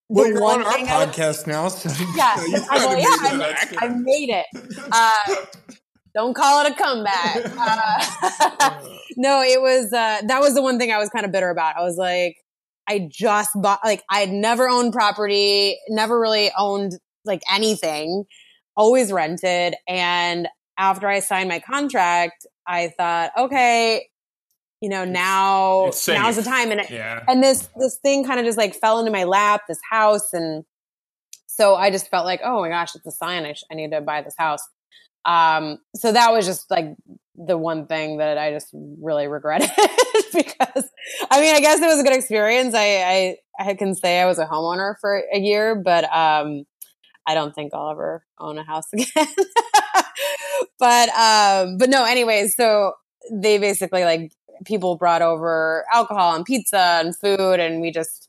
Well, the you're on our podcast now, so yeah, you I, well, yeah, I made it. Uh, don't call it a comeback. Uh, no, it was uh, that was the one thing I was kind of bitter about. I was like, I just bought like I had never owned property, never really owned like anything, always rented, and after I signed my contract, I thought, okay, you know, now it's now's the time, and it, yeah. and this this thing kind of just like fell into my lap this house and so i just felt like oh my gosh it's a sign. I, sh- I need to buy this house. Um so that was just like the one thing that i just really regretted because i mean i guess it was a good experience. I i, I can say i was a homeowner for a year but um i don't think i'll ever own a house again. But um but no anyways so they basically like people brought over alcohol and pizza and food and we just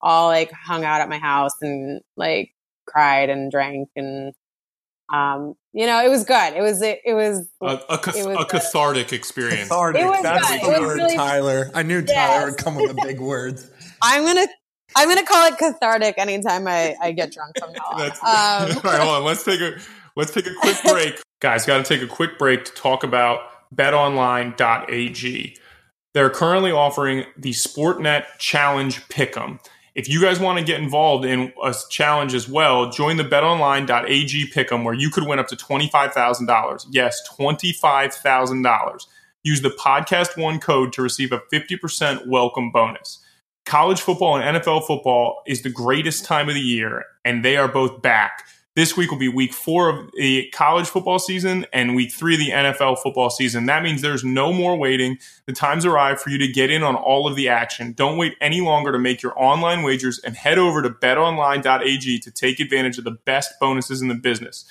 all like hung out at my house and like cried and drank and um you know it was good it was it, it was A, a, cath- it was a cathartic experience. Cathartic. It was That's good. the It was word, really- Tyler. I knew Tyler Yes. would come with the big words. i'm gonna i'm gonna call it cathartic anytime i i get drunk from now on That's, um, all right, hold on. Let's take a let's take a quick break, guys. Got to take a quick break to talk about BetOnline.ag. They're currently offering the Sportnet Challenge Pick'em. If you guys want to get involved in a challenge as well, join the BetOnline.ag Pick'em, where you could win up to twenty five thousand dollars. Yes, twenty five thousand dollars. Use the podcast one code to receive a fifty percent welcome bonus college football and NFL football is the greatest time of the year, and they are both back. This week will be week four of the college football season and week three of the NFL football season. That means there's no more waiting. The time's arrived for you to get in on all of the action. Don't wait any longer to make your online wagers and head over to betonline.ag to take advantage of the best bonuses in the business.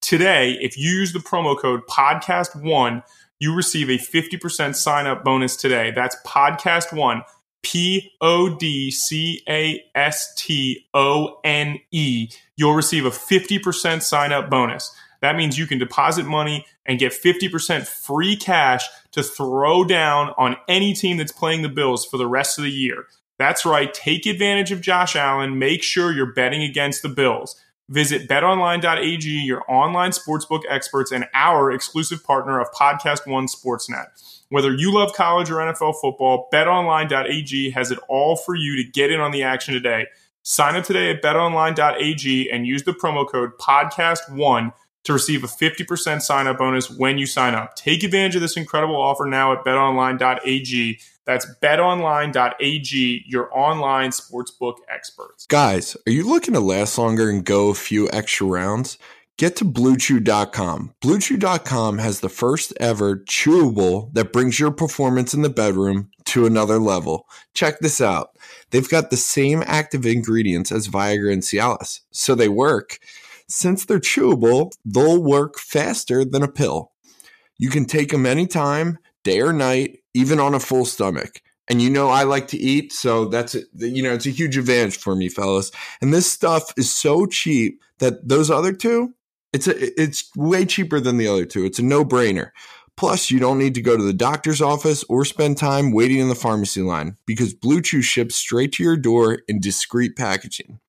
Today, if you use the promo code podcast1, you receive a 50% sign up bonus today. That's podcast1. P O D C A S T O N E, you'll receive a 50% sign up bonus. That means you can deposit money and get 50% free cash to throw down on any team that's playing the Bills for the rest of the year. That's right. Take advantage of Josh Allen. Make sure you're betting against the Bills. Visit betonline.ag, your online sportsbook experts, and our exclusive partner of Podcast One Sportsnet. Whether you love college or NFL football, betonline.ag has it all for you to get in on the action today. Sign up today at betonline.ag and use the promo code podcast1 to receive a 50% sign up bonus when you sign up. Take advantage of this incredible offer now at betonline.ag. That's betonline.ag, your online sportsbook experts. Guys, are you looking to last longer and go a few extra rounds? Get to bluechew.com. Bluechew.com has the first ever chewable that brings your performance in the bedroom to another level. Check this out. They've got the same active ingredients as Viagra and Cialis, so they work. Since they're chewable, they'll work faster than a pill. You can take them anytime, day or night, even on a full stomach. And you know I like to eat, so that's a, you know it's a huge advantage for me, fellas. And this stuff is so cheap that those other two, it's a, it's way cheaper than the other two. It's a no brainer. Plus, you don't need to go to the doctor's office or spend time waiting in the pharmacy line because Blue Chew ships straight to your door in discreet packaging.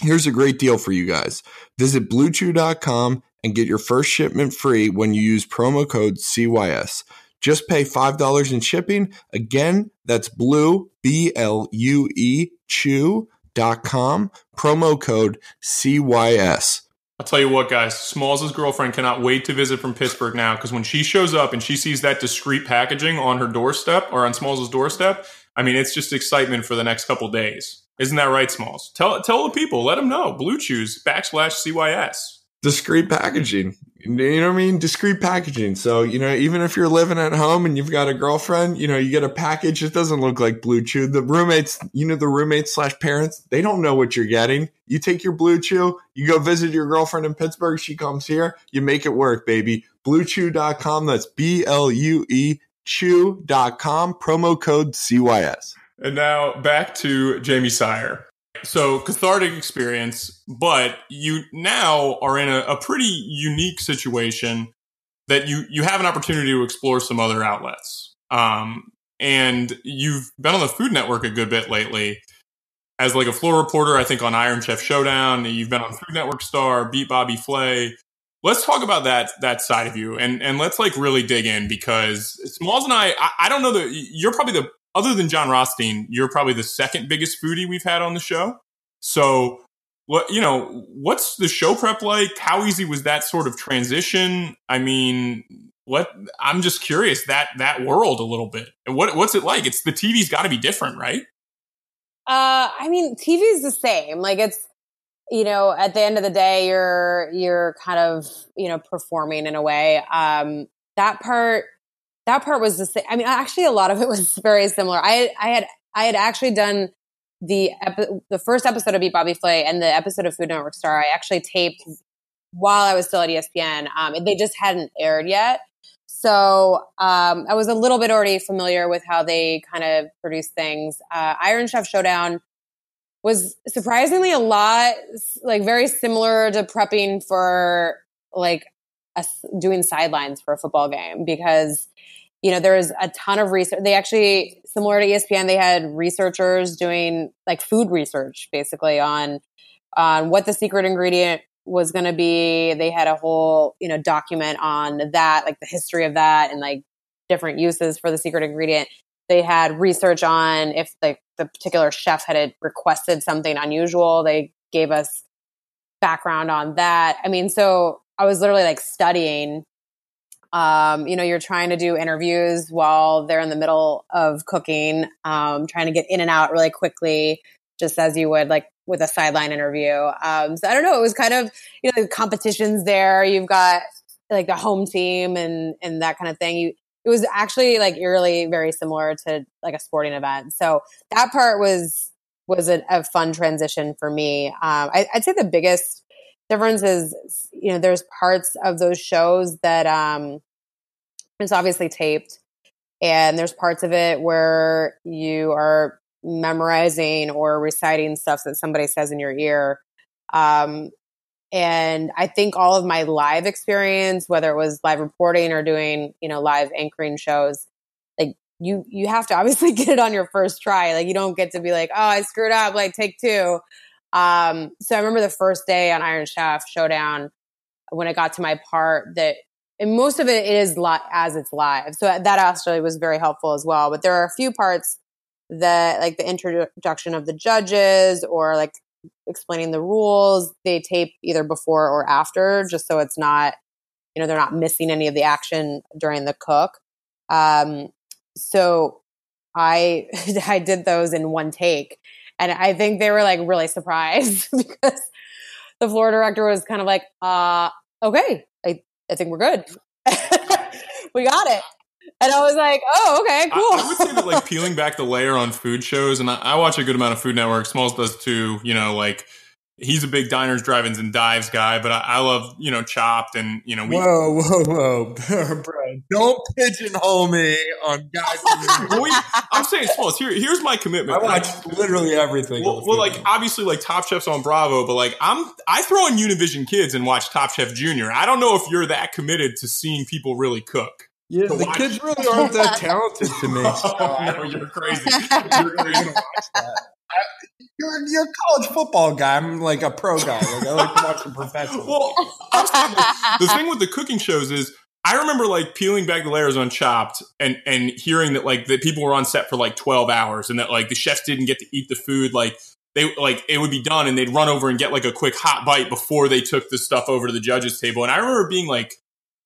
Here's a great deal for you guys. Visit bluechew.com and get your first shipment free when you use promo code CYS. Just pay $5 in shipping. Again, that's blue, B L U E, chew.com, promo code CYS. I'll tell you what, guys, Smalls' girlfriend cannot wait to visit from Pittsburgh now because when she shows up and she sees that discreet packaging on her doorstep or on Smalls' doorstep, I mean, it's just excitement for the next couple days. Isn't that right, Smalls? Tell tell the people, let them know. Blue Chews backslash CYS. Discreet packaging. You know what I mean? Discreet packaging. So, you know, even if you're living at home and you've got a girlfriend, you know, you get a package that doesn't look like Blue Chew. The roommates, you know, the roommates slash parents, they don't know what you're getting. You take your Blue Chew, you go visit your girlfriend in Pittsburgh, she comes here, you make it work, baby. BlueChew.com. That's B L U E Chew.com. Promo code CYS. And now back to Jaymee Sire. So cathartic experience, but you now are in a, a, pretty unique situation that you you have an opportunity to explore some other outlets. Um, and you've been on the Food Network a good bit lately as like a floor reporter. I think on Iron Chef Showdown. You've been on Food Network Star, Beat Bobby Flay. Let's talk about that that side of you, and and let's like really dig in because Smalls and I, I, I don't know that you're probably the other than Jon Rothstein, you're probably the second biggest foodie we've had on the show. So, what you know, what's the show prep like? How easy was that sort of transition? I mean, what I'm just curious that that world a little bit. What what's it like? It's the TV's got to be different, right? Uh, I mean, TV is the same. Like it's you know, at the end of the day, you're you're kind of you know performing in a way. Um, that part that part was the same. I mean, actually, a lot of it was very similar. I I had I had actually done the epi- the first episode of Beat Bobby Flay and the episode of Food Network Star. I actually taped while I was still at ESPN. Um, they just hadn't aired yet, so um, I was a little bit already familiar with how they kind of produce things. Uh, Iron Chef Showdown was surprisingly a lot like very similar to prepping for like a, doing sidelines for a football game because you know, there was a ton of research. They actually, similar to ESPN, they had researchers doing like food research basically on on what the secret ingredient was going to be. They had a whole, you know, document on that, like the history of that and like different uses for the secret ingredient. They had research on if like the particular chef had requested something unusual. They gave us background on that. I mean, so I was literally like studying um, you know, you're trying to do interviews while they're in the middle of cooking, um, trying to get in and out really quickly, just as you would like with a sideline interview. Um, so I don't know. It was kind of, you know, the competitions there. You've got like the home team and, and that kind of thing. You, it was actually like eerily very similar to like a sporting event. So that part was, was a, a fun transition for me. Um, I, I'd say the biggest difference is you know there's parts of those shows that um it's obviously taped and there's parts of it where you are memorizing or reciting stuff that somebody says in your ear. Um and i think all of my live experience whether it was live reporting or doing you know live anchoring shows like you you have to obviously get it on your first try. Like you don't get to be like oh i screwed up like take two um, so I remember the first day on Iron Chef Showdown when I got to my part that, and most of it is li- as it's live. So that actually was very helpful as well. But there are a few parts that, like the introduction of the judges or like explaining the rules, they tape either before or after, just so it's not, you know, they're not missing any of the action during the cook. Um, so I I did those in one take and I think they were like really surprised because the floor director was kind of like, uh, okay, I, I think we're good. we got it. And I was like, oh, okay, cool. I, I, would say that like peeling back the layer on food shows, and I, I watch a good amount of Food Network. Smalls does too. You know, like he's a big diners, drive-ins, and dives guy, but I, I, love you know Chopped and you know. We, whoa, whoa, whoa, bro! Don't pigeonhole me on guys. I'm saying, Smalls. Here, here's my commitment. I watch like, literally everything. Well, well like obviously, like Top Chef's on Bravo, but like I'm, I throw in Universal Kids and watch Top Chef Junior. I don't know if you're that committed to seeing people really cook. Yeah, the watch. kids really aren't that talented to me. Oh, no, you're crazy. You're crazy to watch that you're you're a college football guy. I'm like a pro guy. Like I like to watch the professional. Well, the thing with the cooking shows is I remember like peeling back the layers on Chopped and and hearing that like that people were on set for like 12 hours and that like the chefs didn't get to eat the food like they like it would be done and they'd run over and get like a quick hot bite before they took the stuff over to the judges table. And I remember being like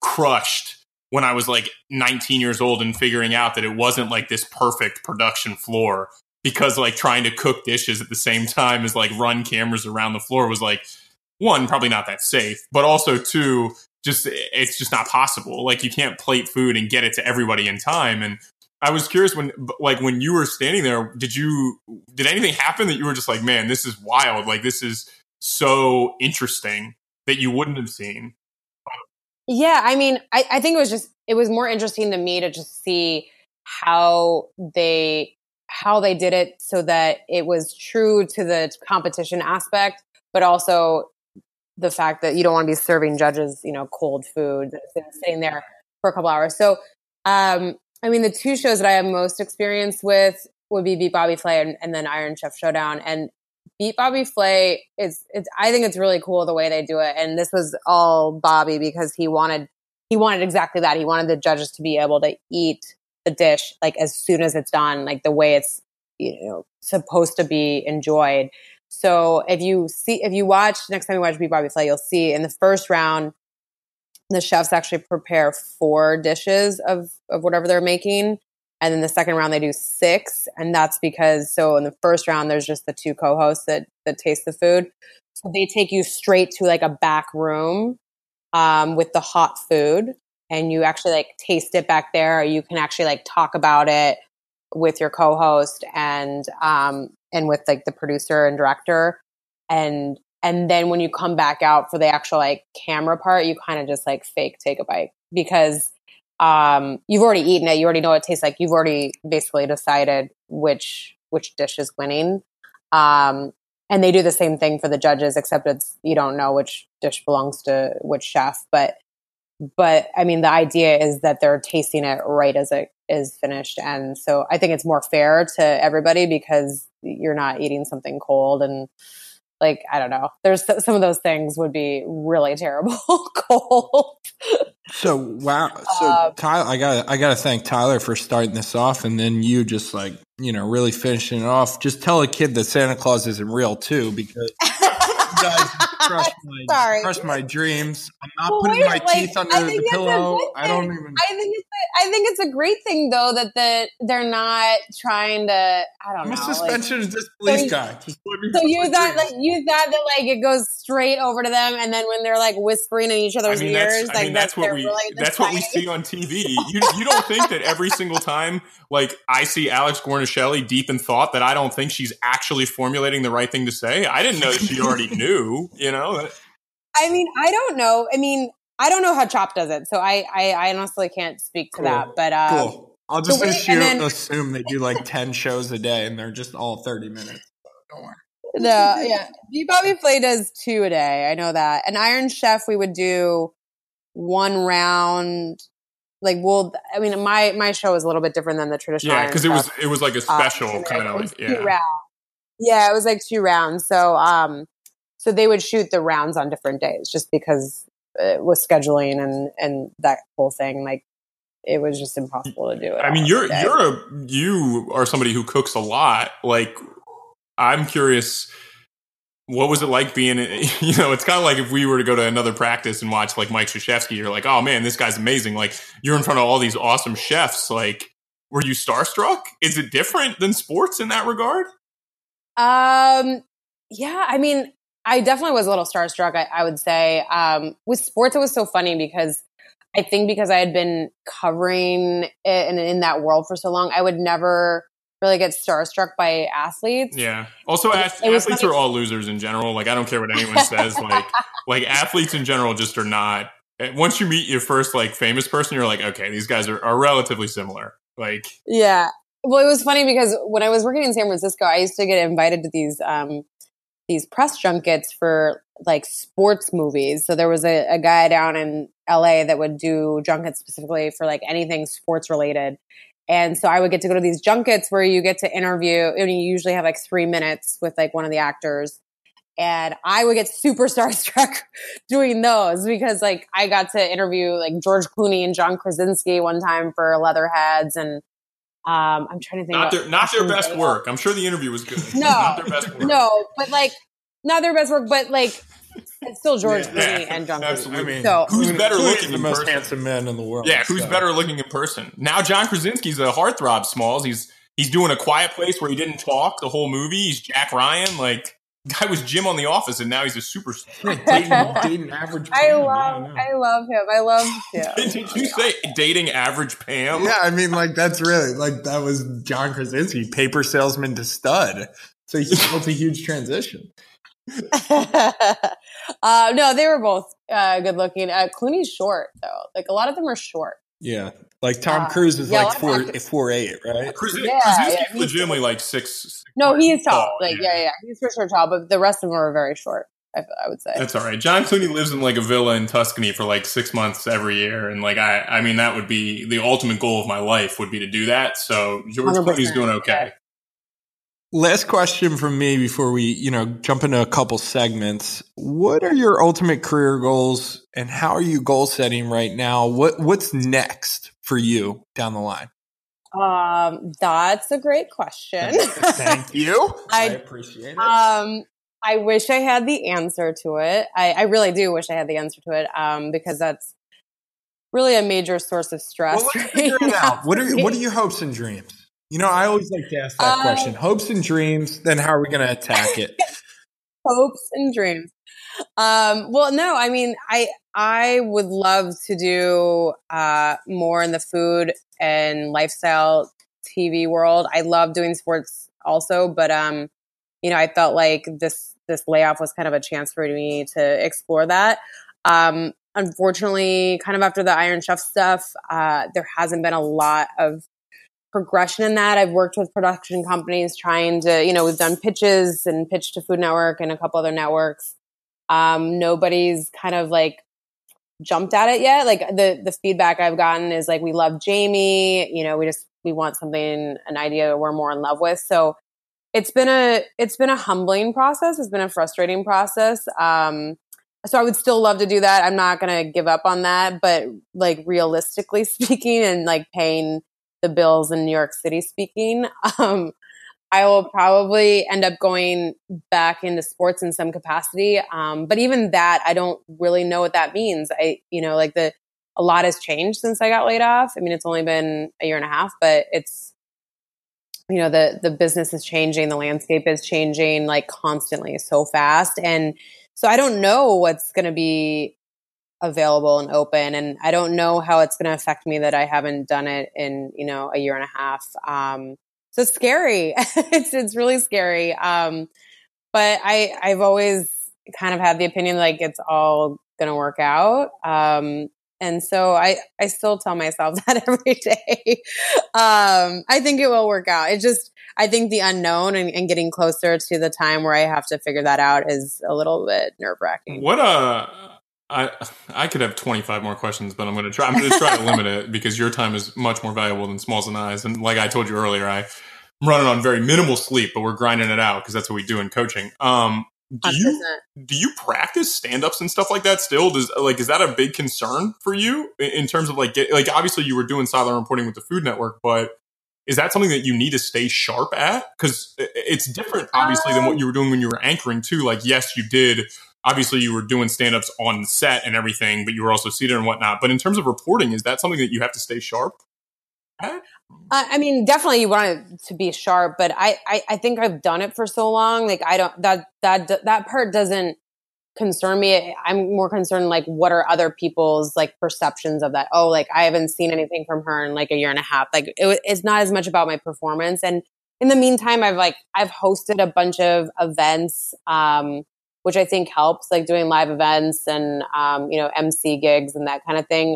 crushed when I was like 19 years old and figuring out that it wasn't like this perfect production floor because like trying to cook dishes at the same time as like run cameras around the floor was like one probably not that safe but also two just it's just not possible. Like you can't plate food and get it to everybody in time. And I was curious when like when you were standing there, did you did anything happen that you were just like, man, this is wild. Like this is so interesting that you wouldn't have seen. Yeah, I mean, I, I think it was just it was more interesting to me to just see how they how they did it so that it was true to the competition aspect, but also the fact that you don't want to be serving judges, you know, cold food sitting there for a couple hours. So, um, I mean, the two shows that I have most experience with would be Beat Bobby Flay and, and then Iron Chef Showdown. And Beat Bobby Flay is, it's, I think it's really cool the way they do it. And this was all Bobby because he wanted, he wanted exactly that. He wanted the judges to be able to eat the dish like as soon as it's done, like the way it's, you know, supposed to be enjoyed. So if you see, if you watch next time you watch Beat Bobby Flay, you'll see in the first round, the chefs actually prepare four dishes of of whatever they're making, and then the second round they do six, and that's because so in the first round there's just the two co-hosts that that taste the food, so they take you straight to like a back room um, with the hot food, and you actually like taste it back there. you can actually like talk about it with your co-host and um, and with like the producer and director. And and then when you come back out for the actual like camera part you kind of just like fake take a bite because um you've already eaten it. You already know what it tastes like. You've already basically decided which which dish is winning. Um and they do the same thing for the judges except it's you don't know which dish belongs to which chef. But but I mean, the idea is that they're tasting it right as it is finished. And so I think it's more fair to everybody because you're not eating something cold and like, I don't know. There's some of those things would be really terrible cold. So wow. So um, Tyler, I got I got to thank Tyler for starting this off, and then you just like you know really finishing it off. Just tell a kid that Santa Claus isn't real too, because guys crushed my Sorry. crushed my dreams. I'm not well, putting my like, teeth under the pillow. I don't even. I think it's a, I think it's a great thing though that the they're not trying to. I don't I'm know. A suspension like, police so, guy. so use that like use that that like it goes straight over to them, and then when they're like whispering in each other's I mean, ears, like I mean, that's, that's what we that's what we see on TV. You you don't think that every single time like I see Alex Guarnaschelli deep in thought that I don't think she's actually formulating the right thing to say. I didn't know that she already knew. You know. I mean, I don't know. I mean, I don't know how Chop does it, so I I, I honestly can't speak to cool. that. But um, cool. I'll just assume, then, assume they do like ten shows a day, and they're just all thirty minutes. don't worry. No, yeah. Bobby Flay does two a day. I know that. An Iron Chef, we would do one round. Like, well, I mean, my my show is a little bit different than the traditional. Yeah, because it was it was like a uh, special kind of like yeah. Yeah, it was like two rounds. So, um, so they would shoot the rounds on different days just because it was scheduling and and that whole thing like it was just impossible to do it i mean you're you're a you are somebody who cooks a lot. Like i'm curious what was it like being you know it's kind of like if we were to go to another practice and watch like mike Krzyzewski, you're like oh man this guy's amazing. Like you're in front of all these awesome chefs like were you starstruck? Is it different than sports in that regard? Um yeah i mean I definitely was a little starstruck. I, I would say um, with sports, it was so funny because I think because I had been covering it in, in that world for so long, I would never really get starstruck by athletes. Yeah. Also, it, it athletes are all losers in general. Like I don't care what anyone says. like like athletes in general just are not. Eh, once you meet your first like famous person, you're like, okay, these guys are, are relatively similar. Like yeah. Well, it was funny because when I was working in San Francisco, I used to get invited to these um, these press junkets for like sports movies. So there was a, a guy down in LA that would do junkets specifically for like anything sports related. And so I would get to go to these junkets where you get to interview, and you usually have like three minutes with like one of the actors. And I would get super starstruck doing those because like I got to interview like George Clooney and John Krasinski one time for Leatherheads and um, I'm trying to think. Not their, not their best work. I'm sure the interview was good. No, not their best work. No, but like not their best work, but like it's still George yeah, yeah, and John Absolutely. I mean, so who's better looking? The most person? handsome men in the world. Yeah, who's so. better looking in person? Now John Krasinski's a heartthrob. Smalls. He's he's doing a quiet place where he didn't talk the whole movie. He's Jack Ryan. Like guy was Jim on The Office, and now he's a super. dating, dating average. I love, yeah, I love him. I love him. Did you say dating average Pam? Yeah, I mean, like that's really like that was John Krasinski, paper salesman to stud. So it's a huge transition. uh, no, they were both uh, good looking. Uh, Clooney's short though. Like a lot of them are short. Yeah, like Tom Uh, Cruise is yeah, like lot of four actors- four eight, right? Krasin- Yeah, Krasinski's yeah, he's- legitimately like six. six No, he is tall. tall, Like yeah. yeah, yeah, he's for sure tall. But the rest of them are very short. I, I would say. That's all right. John Clooney lives in like a villa in Tuscany for like six months every year, and like I, I mean, that would be the ultimate goal of my life would be to do that. So George 100%, Clooney's doing okay. Last question from me before we, you know, jump into a couple segments. What are your ultimate career goals and how are you goal setting right now? What what's next for you down the line? Um, that's a great question. Thank you. I, I- appreciate it. Um, I wish I had the answer to it. I, I really do wish I had the answer to it. Um, because that's really a major source of stress. well, let's right figure it out. What are me. what are your hopes and dreams? You know, I always like to ask that Um, question. Hopes and dreams, then how are we going to attack it? hopes and dreams? Um, well, no, I mean, I I would love to do uh, more in the food and lifestyle TV world. I love doing sports also, but um, you know, I felt like this this layoff was kind of a chance for me to explore that. Um, unfortunately, kind of after the Iron Chef stuff, uh, there hasn't been a lot of progression in that. I've worked with production companies trying to, you know, we've done pitches and pitched to Food Network and a couple other networks. Um, nobody's kind of like jumped at it yet. Like the the feedback I've gotten is like we love Jaymee, you know, we just we want something an idea we're more in love with. So it's been a it's been a humbling process. It's been a frustrating process. Um so I would still love to do that. I'm not going to give up on that, but like realistically speaking and like paying the bills in New York City speaking, um, I will probably end up going back into sports in some capacity. Um, but even that, I don't really know what that means. I, you know, like the, a lot has changed since I got laid off. I mean, it's only been a year and a half, but it's, you know, the, the business is changing, the landscape is changing like constantly so fast. And so I don't know what's going to be available and open and i don't know how it's going to affect me that i haven't done it in you know a year and a half um so it's scary. It's it's really scary. Um but i i've always kind of had the opinion like it's all going to work out. Um and so i i still tell myself that every day. Um i think it will work out. It just i think the unknown and, and getting closer to the time where i have to figure that out is a little bit nerve-wracking. What uh I I could have 25 more questions, but I'm going to try. I'm going to try to limit it because your time is much more valuable than Smalls and I's. And like I told you earlier, I, I'm running on very minimal sleep, but we're grinding it out because that's what we do in coaching. Um, do you 100%. do you practice stand ups and stuff like that still? Does like is that a big concern for you in, terms of like get, like obviously you were doing sideline reporting with the Food Network, but is that something that you need to stay sharp at? Because it's different, obviously, than what you were doing when you were anchoring too. Like, yes, you did. Obviously, you were doing stand ups on set and everything, but you were also seated and whatnot. But in terms of reporting, is that something that you have to stay sharp at? Uh, I mean, definitely you want it to be sharp, but I, I, I think I've done it for so long. Like I don't, that, that, that part doesn't concern me. I'm more concerned, like, what are other people's like perceptions of that? Oh, like I haven't seen anything from her in like a year and a half. Like it, it's not as much about my performance. And in the meantime, I've like, I've hosted a bunch of events, um, which I think helps, like doing live events and, um, you know, MC gigs and that kind of thing.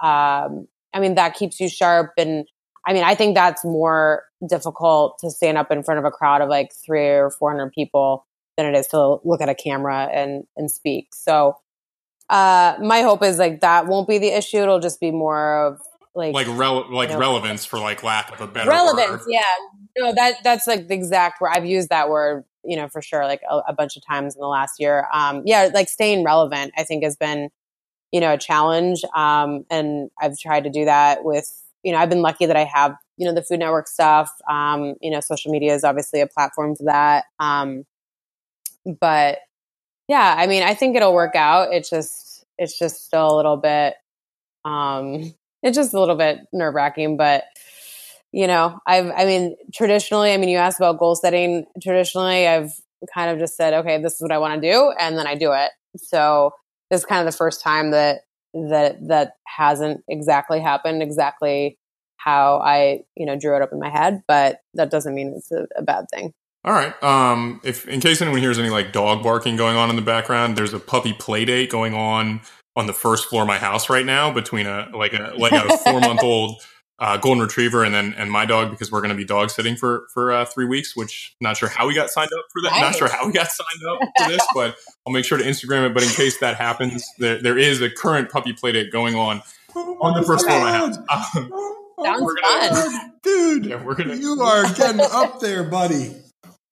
Um, I mean, that keeps you sharp. And I mean, I think that's more difficult to stand up in front of a crowd of like three or 400 people than it is to look at a camera and, and speak. So, uh, my hope is like that won't be the issue. It'll just be more of like, Like rele- like You know, relevance for like lack of a better relevance. word. Yeah. No, that, that's like the exact word. I've used that word, you know, for sure, like a, a bunch of times in the last year. Um, yeah, like staying relevant, I think has been, you know, a challenge. Um, and I've tried to do that with, you know, I've been lucky that I have, you know, the Food Network stuff. Um, you know, social media is obviously a platform for that. Um, but yeah, I mean, I think it'll work out. It's just, it's just still a little bit, um, it's just a little bit nerve wracking, but you know, I've, I mean, traditionally, I mean, you asked about goal setting. Traditionally, I've, kind of just said, okay, this is what I want to do, and then I do it. So this is kind of the first time that that that hasn't exactly happened exactly how I you know drew it up in my head, but that doesn't mean it's a, a bad thing. All right. Um, if in case anyone hears any like dog barking going on in the background, there's a puppy play date going on on the first floor of my house right now between a like a like a four month old uh, golden retriever and then and my dog because we're going to be dog sitting for for uh, three weeks. Which not sure how we got signed up for that. Not sure how we got signed up for this, but I'll make sure to Instagram it. But in case that happens, there there is a current puppy play date going on on the first floor of my house. Um, Sounds we're gonna- fun. dude. Yeah, we're gonna- You are getting up there, buddy.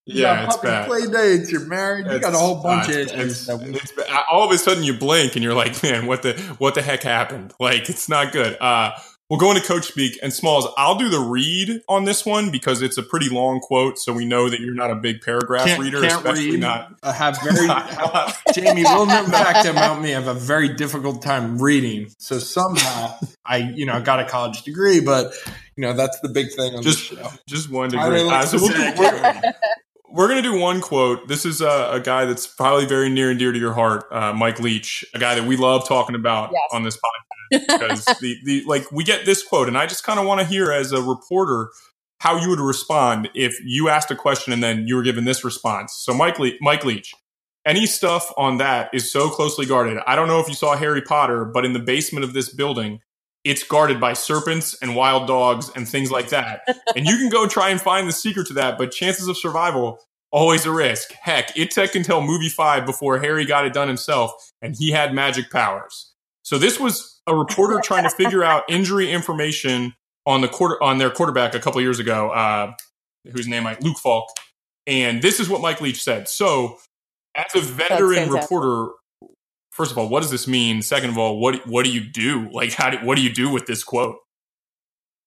You yeah, it's puppy bad. Play dates. You're married. You got a whole bunch uh, of it's, issues. that it's- all of a sudden you blink and you're like, man, what the what the heck happened? Like it's not good. Uh, we'll go into coach speak and Smalls. I'll do the read on this one because it's a pretty long quote, so we know that you're not a big paragraph can't, reader, can't especially read. not. I have very Jaymee. Will Little back to about me: I have a very difficult time reading. So somehow, I you know got a college degree, but you know that's the big thing on Just the show. just one I degree. really Uh, like so we'll do, we're, we're gonna do one quote. This is a, a guy that's probably very near and dear to your heart, uh, Mike Leach, a guy that we love talking about Yes. on this podcast because the, the like we get this quote, and I just kind of want to hear as a reporter how you would respond if you asked a question and then you were given this response. So Mike Le- Mike Leach, any stuff on that is so closely guarded. I don't know if you saw Harry Potter, but in the basement of this building, it's guarded by serpents and wild dogs and things like that. and you can go try and find the secret to that, but chances of survival always a risk. Heck, it took until movie five before Harry got it done himself, and he had magic powers. So this was a reporter trying to figure out injury information on the quarter on their quarterback a couple years ago, uh, whose name I Luke Falk. And this is what Mike Leach said. So, as a veteran reporter, first of all, what does this mean? Second of all, what what do you do? Like, how do, what do you do with this quote?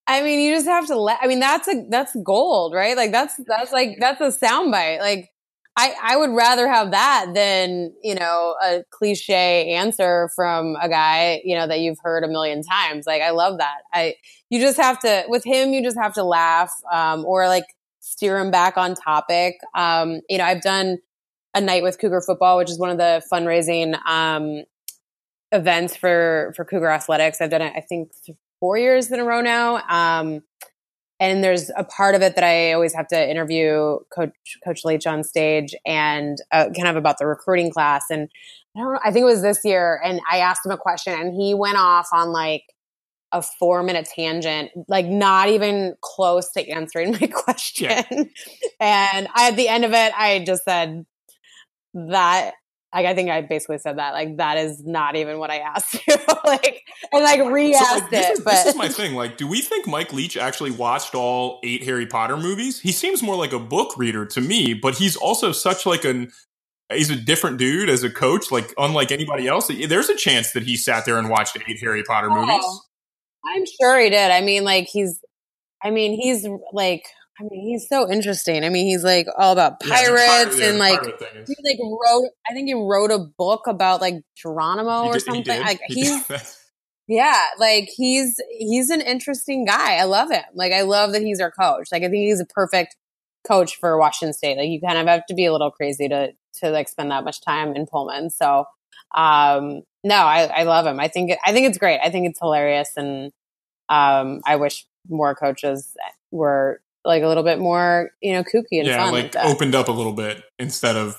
I mean, you just have to let. I mean, that's a that's gold, right? Like that's that's like that's a soundbite. Like I I would rather have that than you know a cliche answer from a guy you know that you've heard a million times. Like I love that. I you just have to with him. You just have to laugh um, or like steer him back on topic. Um, you know, I've done a night with Cougar football, which is one of the fundraising um, events for for Cougar athletics. I've done it, I think, four years in a row now. Um, and there's a part of it that I always have to interview Coach Coach Leach on stage and uh, kind of about the recruiting class. And I don't know, I think it was this year, and I asked him a question, and he went off on like a four minute tangent, like not even close to answering my question. and I, at the end of it, I just said that like I think I basically said that like that is not even what I asked you like and like So, re-asked like, this, it is, but this is my thing. Like, do we think Mike Leach actually watched all eight Harry Potter movies? He seems more like a book reader to me, but he's also such like an he's a different dude as a coach. Like, unlike anybody else, there's a chance that he sat there and watched eight Harry Potter oh, movies. Oh. I'm sure he did I mean like he's I mean he's like I mean he's so interesting I mean he's like all about Yeah, pirates pirate- yeah, and like pirate he like wrote I think he wrote a book about like Geronimo he or did- he something did. like He he's. Yeah, like he's he's an interesting guy. I love him. Like I love that he's our coach. Like I think he's a perfect coach for Washington State. Like you kind of have to be a little crazy to to like spend that much time in Pullman. So um no, I, I love him. I think I think it's great. I think it's hilarious and um I wish more coaches were like a little bit more, you know, kooky and yeah, fun like like that. opened up a little bit instead of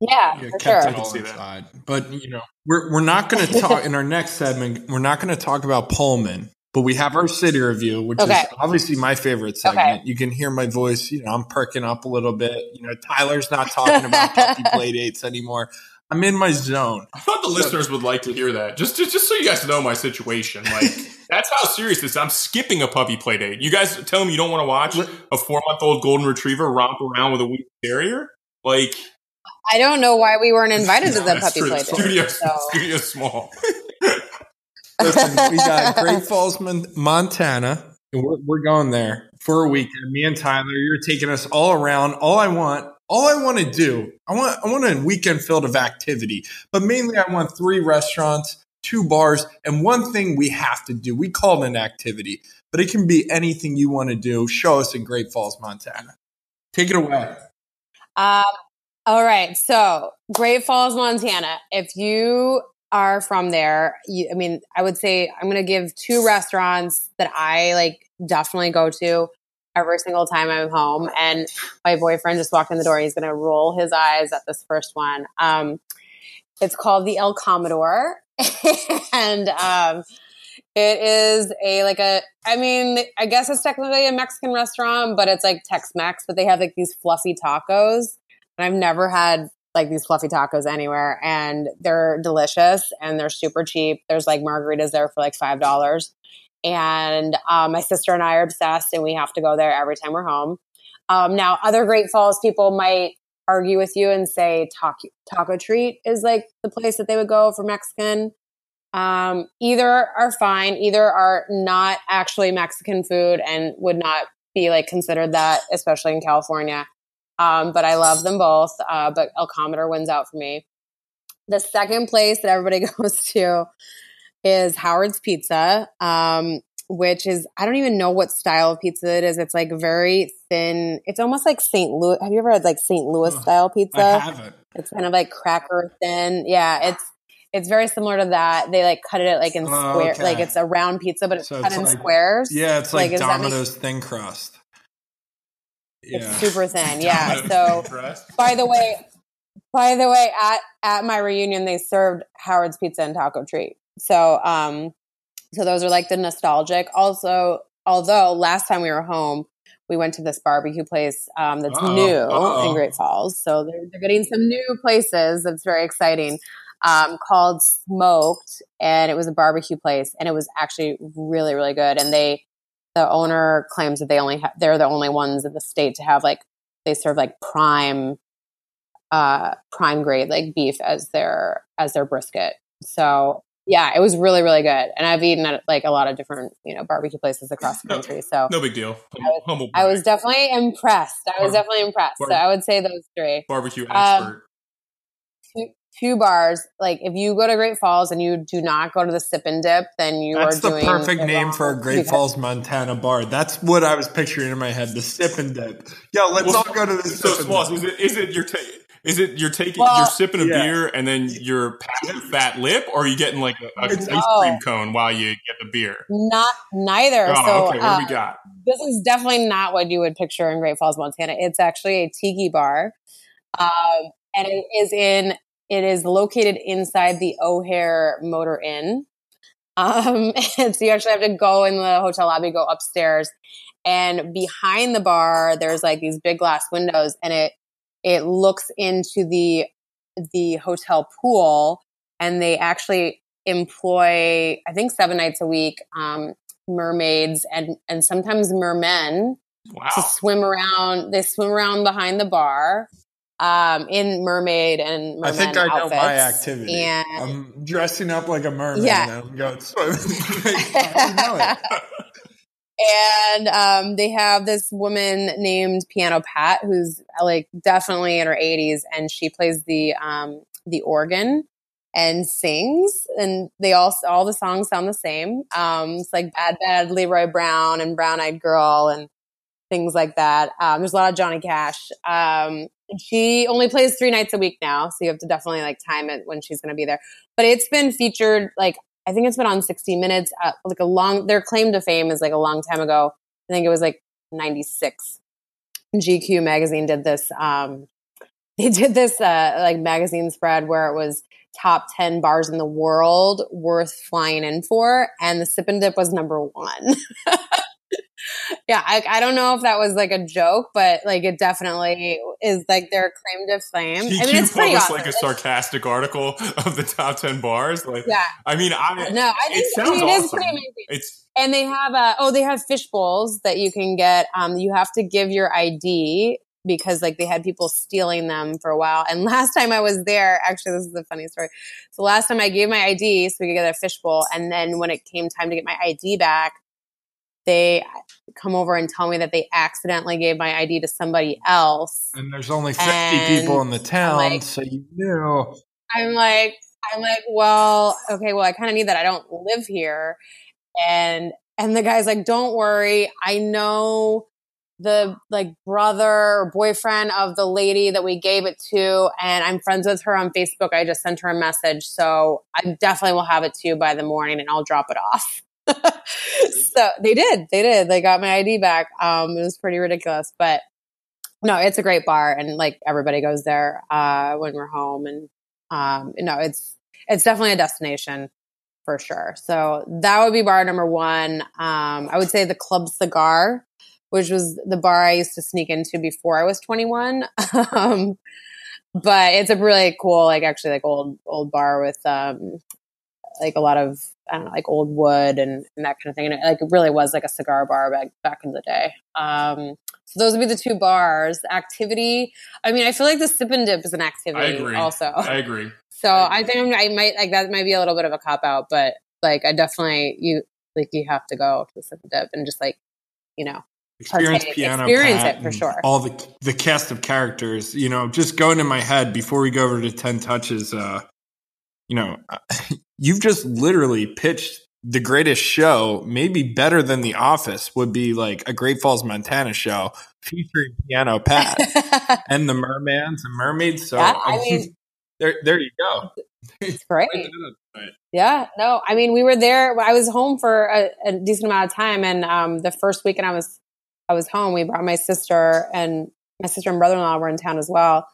yeah, Yeah, kept sure. it I can all see that. inside. But you know, we're we're not going to talk in our next segment. We're not going to talk about Pullman, but we have our city review, which Okay. is obviously my favorite segment. You can hear my voice. You know, I'm perking up a little bit. You know, Tyler's not talking about puppy play dates anymore. I'm in my zone. I thought the listeners would like to hear that. Just, just, just so you guys know my situation. Like that's how serious this. is. I'm skipping a puppy play date. You guys tell me you don't want to watch a four month old golden retriever romp around with a wheat terrier. Like I don't know why we weren't invited to the puppy true. play. Date, studio, so. studio small. Listen, we got Great Falls, Montana. And we're, we're going there for a weekend. Me and Tyler, you're taking us all around. All I want, all I want to do, I want, I want a weekend filled of activity. But mainly, I want three restaurants, two bars, and one thing we have to do. We call it an activity, but it can be anything you want to do. Show us in Great Falls, Montana. Take it away. Um, All right. So, Great Falls, Montana. If you are from there, you, I mean, I would say I'm going to give two restaurants that I like definitely go to every single time I'm home. And my boyfriend just walked in the door. He's going to roll his eyes at this first one. Um, it's called the El Comedor. and um, it is a like a I mean, I guess it's technically a Mexican restaurant, but it's like Tex-Mex, but they have like these fluffy tacos. And I've never had like these fluffy tacos anywhere and they're delicious and they're super cheap. There's like margaritas there for like $5. And um, my sister and I are obsessed and we have to go there every time we're home. Um, now, other Great Falls people might argue with you and say taco, taco treat is like the place that they would go for Mexican. Um, either are fine, either are not actually Mexican food and would not be like considered that, especially in California. Um, but I love them both. Uh, but El Comedor wins out for me. The second place that everybody goes to is Howard's Pizza, um, which is I don't even know what style of pizza it is. It's like very thin. It's almost like St. Louis. Have you ever had like St. Louis style pizza? I haven't. It's kind of like cracker thin. Yeah, it's it's very similar to that. They like cut it like in Oh, square, okay. like it's a round pizza, but it's So cut it's in like- squares. Yeah, it's like, Like, Domino's thin crust. It's Yeah. super thin. Yeah. So by the way, by the way, at at my reunion, they served Howard's Pizza and Taco Treat. So um, so those are like the nostalgic. Also, although last time we were home, we went to this barbecue place um, that's Uh-oh. new Uh-oh. in Great Falls. So they're, they're getting some new places. That's very exciting. Um, called Smoked, and it was a barbecue place, and it was actually really, really good. And they, the owner claims that they only have, they're the only ones in the state to have like they serve like prime, uh, prime grade like beef as their as their brisket. So yeah, it was really, really good. And I've eaten at like a lot of different you know barbecue places across the country. So No big deal. I was- Humble. I was definitely impressed. I was Bar- definitely impressed. So I would say those three. barbecue Um, expert. Two, two bars. Like if you go to Great Falls and you do not go to the Sip and Dip, then you That's are the doing perfect name for a Great because- Falls, Montana bar. That's what I was picturing in my head. The sip and dip. Yo, let's Well, all go to the so, sip and dip. is it is it you're ta- is it you're taking Well, you're sipping a yeah. beer and then you're passing a fat lip, or are you getting like a, a It's- ice cream cone while you get the beer? Not neither. Oh, so okay. What uh, we got? this is definitely not what you would picture in Great Falls, Montana. It's actually a tiki bar, um, and it is in. It is located inside the O'Haire Motor Inn. Um, and so you actually have to go in the hotel lobby, go upstairs, and behind the bar, there's like these big glass windows, and it it looks into the the hotel pool, and they actually employ, I think, seven nights a week, um, mermaids and and sometimes mermen to swim around. They swim around behind the bar um, in mermaid and merman I think I know outfits. my activity. And I'm dressing up like a mermaid Yeah. and I'm going swimming. And um, they have this woman named Piano Pat, who's uh, like definitely in her 80s, and she plays the um, the organ and sings, and they all all the songs sound the same. Um, it's like Bad Bad Leroy Brown and Brown Eyed Girl and things like that. Um, there's a lot of Johnny Cash. Um, she only plays three nights a week now, so you have to definitely like time it when she's going to be there. But it's been featured like I think it's been on 60 Minutes, uh, like a long. Their claim to fame is like a long time ago. I think it was like 96. GQ magazine did this. Um, they did this uh, like magazine spread where it was top 10 bars in the world worth flying in for, and the Sip and Dip was number one. yeah, I, I don't know if that was like a joke, but like it definitely is like their claim to fame. GQ I mean, it's published awesome. like a sarcastic article of the top ten bars. Like, yeah, I mean, I no, I it think I sounds mean, it is awesome. pretty amazing. It's And they have uh oh they have fish bowls that you can get. Um, you have to give your ID because like they had people stealing them for a while. And last time I was there, actually this is a funny story. So last time I gave my ID so we could get a fish bowl, and then when it came time to get my ID back, they come over and tell me that they accidentally gave my ID to somebody else. And there's only 50 And people in the town, like- so you knew. I'm like, I'm like, well, okay, well, I kind of need that. I don't live here. And and the guy's like, don't worry, I know the like brother or boyfriend of the lady that we gave it to, and I'm friends with her on Facebook. I just sent her a message, so I definitely will have it to you by the morning, and I'll drop it off. so they did, they did. They got my ID back. Um, it was pretty ridiculous, but no, it's a great bar, and like everybody goes there uh, when we're home, and um, you know, it's it's definitely a destination for sure. So that would be bar number one. Um, I would say the Club Cigar, which was the bar I used to sneak into before I was 21. um, but it's a really cool, like actually like old, old bar with, um, like a lot of, I don't know, like old wood and, and that kind of thing. And it, like it really was like a cigar bar back, back in the day. Um, so those would be the two bars. Activity. I mean, I feel like the sip and dip is an activity. I agree. Also, I agree. so I think I might like that might be a little bit of a cop out, but like I definitely you like you have to go to the sip and dip and just like you know experience partake, piano experience Pat, it for sure. all the the cast of characters you know just going in my head before we go over to 10 touches uh you know you've just literally pitched the greatest show maybe better than the office would be like a great falls montana show featuring piano pat and the mermans and mermaids so Yeah, I mean- there there you go it's great. Yeah, no, I mean, we were there. I was home for a, a decent amount of time, and um, the first weekend I was I was home. We brought my sister and my sister and brother in law were in town as well,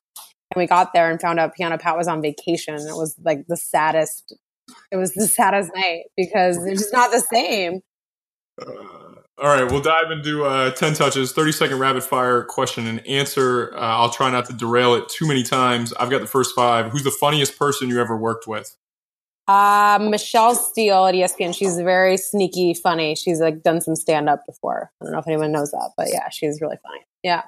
and we got there and found out Piano Pat was on vacation. It was like the saddest. It was the saddest night because it's just not the same. Uh, all right, we'll dive into uh, 10 touches, 30 second rapid fire question and answer. Uh, I'll try not to derail it too many times. I've got the first five. Who's the funniest person you ever worked with? Uh, Michelle Steele at ESPN. She's very sneaky, funny. She's like done some stand up before. I don't know if anyone knows that, but yeah, she's really funny. Yeah.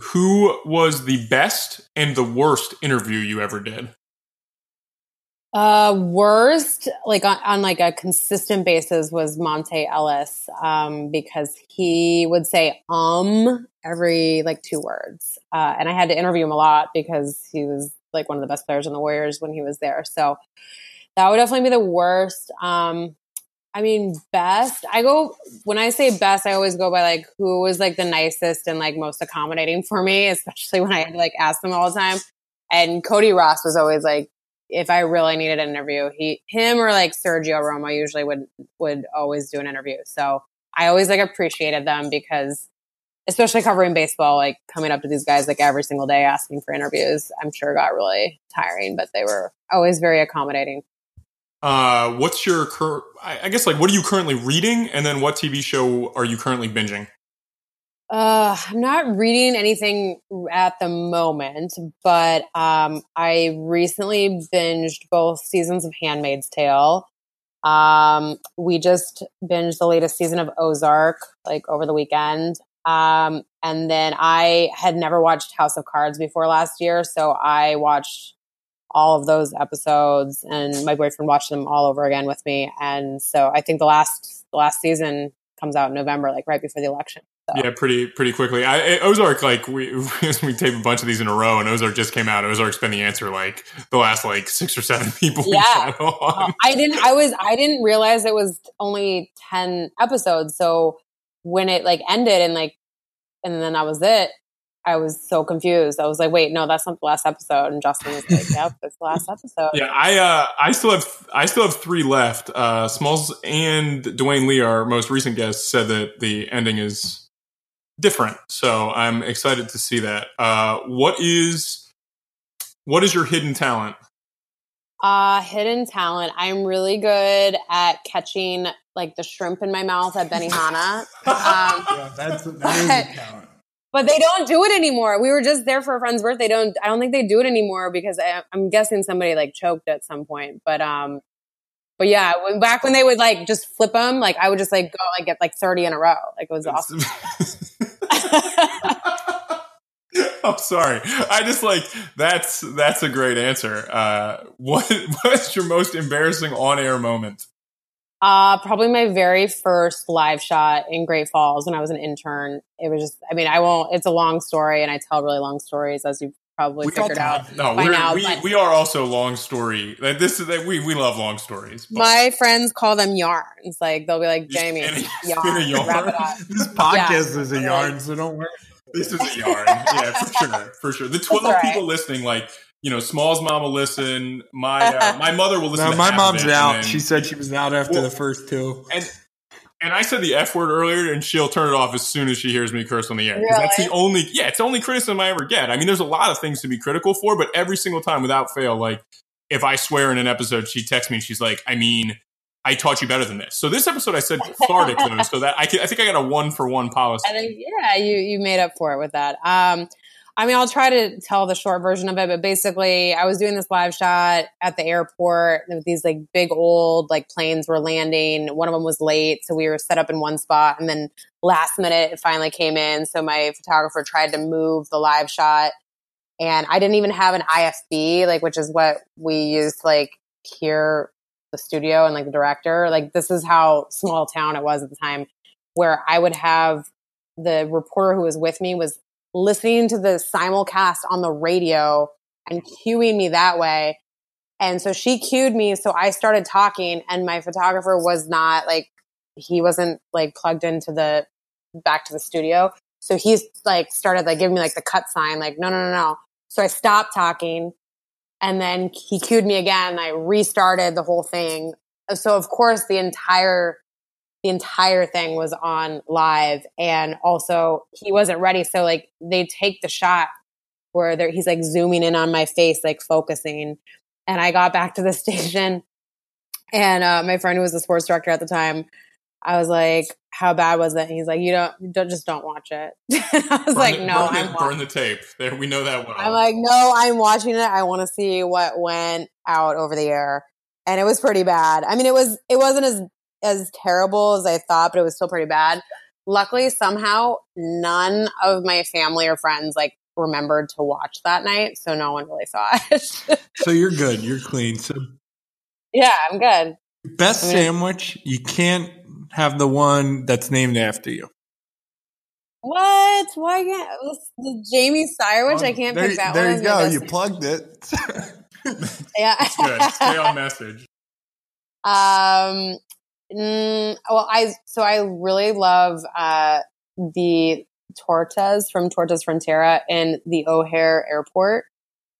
Who was the best and the worst interview you ever did? Uh, worst, like on, on like a consistent basis, was Monta Ellis, um, because he would say um every like two words, uh, and I had to interview him a lot because he was like one of the best players in the Warriors when he was there. So that would definitely be the worst. Um, I mean, best. I go when I say best, I always go by like who was like the nicest and like most accommodating for me, especially when I like ask them all the time. And Cody Ross was always like, if I really needed an interview, he, him, or like Sergio Romo usually would would always do an interview. So I always like appreciated them because, especially covering baseball, like coming up to these guys like every single day asking for interviews, I'm sure got really tiring. But they were always very accommodating. Uh, what's your cur- I I guess like what are you currently reading, and then what TV show are you currently binging? Uh, I'm not reading anything at the moment, but um, I recently binged both seasons of Handmaid's Tale. Um, we just binged the latest season of Ozark like over the weekend. Um, and then I had never watched House of Cards before last year, so I watched all of those episodes, and my boyfriend watched them all over again with me. And so I think the last the last season comes out in November, like right before the election. So. Yeah, pretty pretty quickly. I, Ozark, like we we tape a bunch of these in a row, and Ozark just came out. Ozark's been the answer like the last like six or seven people. Yeah. on. Uh, I didn't. I was. I didn't realize it was only ten episodes. So when it like ended and like, and then that was it. I was so confused. I was like, "Wait, no, that's not the last episode." And Justin was like, "Yep, it's the last episode." Yeah, I uh, I still have I still have three left. Uh, Smalls and Dwayne Lee, our most recent guests, said that the ending is different. So I'm excited to see that. Uh, what is what is your hidden talent? Uh, hidden talent. I'm really good at catching like the shrimp in my mouth at Benihana. um, yeah, that's that is a talent but they don't do it anymore. We were just there for a friend's birthday. Don't I don't think they do it anymore because I, I'm guessing somebody like choked at some point. But um, but yeah, when, back when they would like just flip them, like I would just like go like get like 30 in a row. Like it was awesome. I'm sorry. I just like that's that's a great answer. Uh, what what's your most embarrassing on air moment? Uh, probably my very first live shot in Great Falls when I was an intern. It was just, I mean, I won't, it's a long story and I tell really long stories as you probably We figured out No, by we're, now. we we are also long story. Like, This is that we we love long stories. but- my friends call them yarns. Like they'll be like, Jaymee, yarn, yarn? wrap it up. This podcast Yeah. is a yarn, so don't worry. This is a yarn. yeah, for sure. For sure. The 12 all right. people listening, like, you know, Small's mom will listen. My uh, my mother will listen No, to my mom's it, out. then- She said she was out after Well- the first two. and and I said the F word earlier, and she'll turn it off as soon as she hears me curse on the air. 'Cause That's the only, yeah, it's the only criticism I ever get. I mean, there's a lot of things to be critical for, but every single time, without fail, like if I swear in an episode, she texts me and she's like, I mean, I taught you better than this. So this episode, I said cathartic though, so that I can, I think I got a one for one policy. I think, yeah, you you made up for it with that. Um, I mean, I'll try to tell the short version of it, but basically, I was doing this live shot at the airport. These like big old like planes were landing. One of them was late, so we were set up in one spot, and then last minute it finally came in. So my photographer tried to move the live shot, and I didn't even have an IFB, like which is what we use like hear the studio and like the director. Like this is how small town it was at the time, where I would have the reporter who was with me was listening to the simulcast on the radio and cueing me that way. And so she cued me. So I started talking and my photographer was not like, he wasn't like plugged into the back to the studio. So he's like started like giving me like the cut sign, like, no, no, no, no. So I stopped talking and then he cued me again. I restarted the whole thing. So of course the entire the entire thing was on live and also he wasn't ready so like they take the shot where they're, he's like zooming in on my face like focusing and i got back to the station and uh, my friend who was the sports director at the time i was like how bad was it and he's like you don't, don't just don't watch it i was Burn like the- no burn, i'm the, burn the tape. There, we know that well. I'm like, no, I'm watching it. I want to see what went out over the air. And it was pretty bad. I mean, it was, it wasn't as, as terrible as I thought, but it was still pretty bad. Luckily, somehow none of my family or friends like remembered to watch that night. So no one really saw it. So you're good. You're clean. So yeah, I'm good. best I mean- sandwich, you can't have the one that's named after you. What? Why can't the Jaymee Sirewich? I can't there, pick that there one. There you go. You plugged it. yeah. It's good. Stay on message. Um, mm, well, I so I really love uh, the tortas from Tortas Frontera in the O'Hare Airport.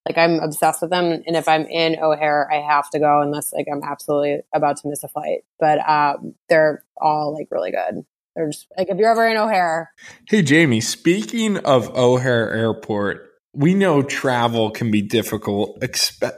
Like I'm obsessed with them, and if I'm in O'Hare, I have to go unless like I'm absolutely about to miss a flight. But um, they're all like really good. They're just like if you're ever in O'Hare, Hey, Jaymee, speaking of O'Hare Airport, we know travel can be difficult,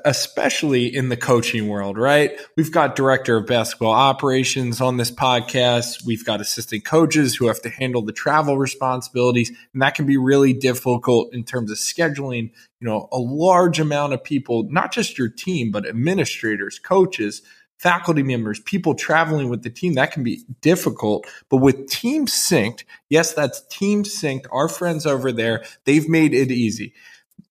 especially in the coaching world, right? We've got director of basketball operations on this podcast. We've got assistant coaches who have to handle the travel responsibilities, and that can be really difficult in terms of scheduling, you know, a large amount of people, not just your team, but administrators, coaches, faculty members, people traveling with the team, that can be difficult. But with Team Synced, yes, that's Team Synced, our friends over there, they've made it easy.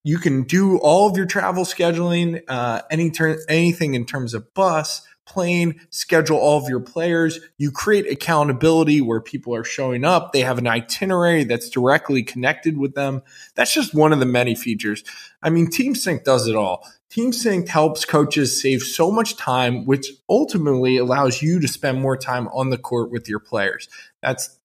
You can do all of your travel scheduling, uh, any ter- anything in terms of bus, plane, schedule all of your players. You create accountability where people are showing up. They have an itinerary that's directly connected with them. That's just one of the many features. I mean, Team Sync does it all. Team Sync helps coaches save so much time, which ultimately allows you to spend more time on the court with your players. That's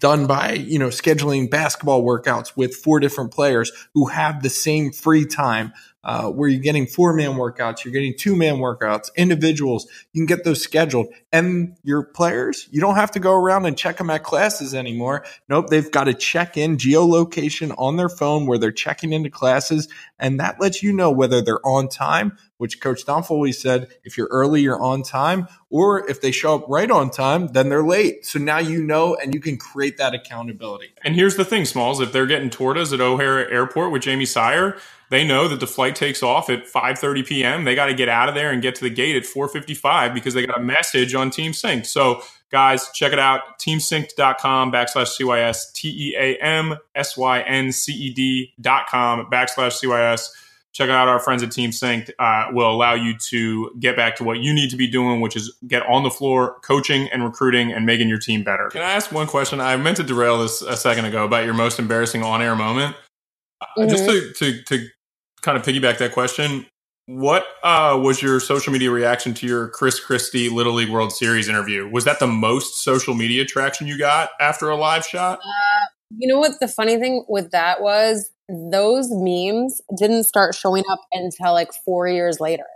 done by, you know, scheduling basketball workouts with four different players who have the same free time. Uh, where you're getting four man workouts, you're getting two man workouts, individuals, you can get those scheduled. And your players, you don't have to go around and check them at classes anymore. Nope, they've got a check in geolocation on their phone where they're checking into classes. And that lets you know whether they're on time, which Coach Donfoley said, if you're early, you're on time, or if they show up right on time, then they're late. So now you know and you can create that accountability. And here's the thing, Smalls. If they're getting tortas at O'Hare Airport with Jaymee Sire, they know that the flight takes off at 5:30 p.m. They got to get out of there and get to the gate at 4:55 because they got a message on Team Sync. So, guys, check it out: teamsynced.com backslash cys t e a m s y n c e d dot com backslash cys. Check out our friends at Team Synced. Uh, will allow you to get back to what you need to be doing, which is get on the floor, coaching and recruiting, and making your team better. Can I ask one question? I meant to derail this a second ago about your most embarrassing on-air moment. Uh, Just to, to to kind of piggyback that question. What uh, was your social media reaction to your Chris Christie Little League World Series interview? Was that the most social media traction you got after a live shot? Uh, you know what the funny thing with that was? Those memes didn't start showing up until like four years later.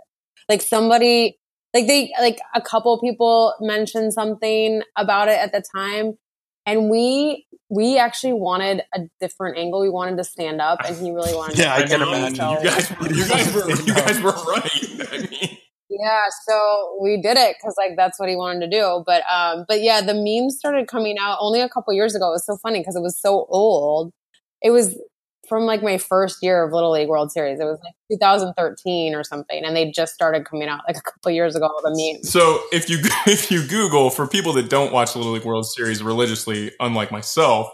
Like somebody, like they, like a couple people mentioned something about it at the time, and we we actually wanted a different angle. We wanted to stand up, and he really wanted. yeah, to I can imagine. So, you guys, you guys were, you guys were right. I mean, yeah, so we did it because like that's what he wanted to do. But um, but yeah, the memes started coming out only a couple years ago. It was so funny because it was so old. It was from like my first year of Little League World Series. It was like 2013 or something, and they just started coming out like a couple years ago. The memes. So if you if you Google for people that don't watch the Little League World Series religiously, unlike myself,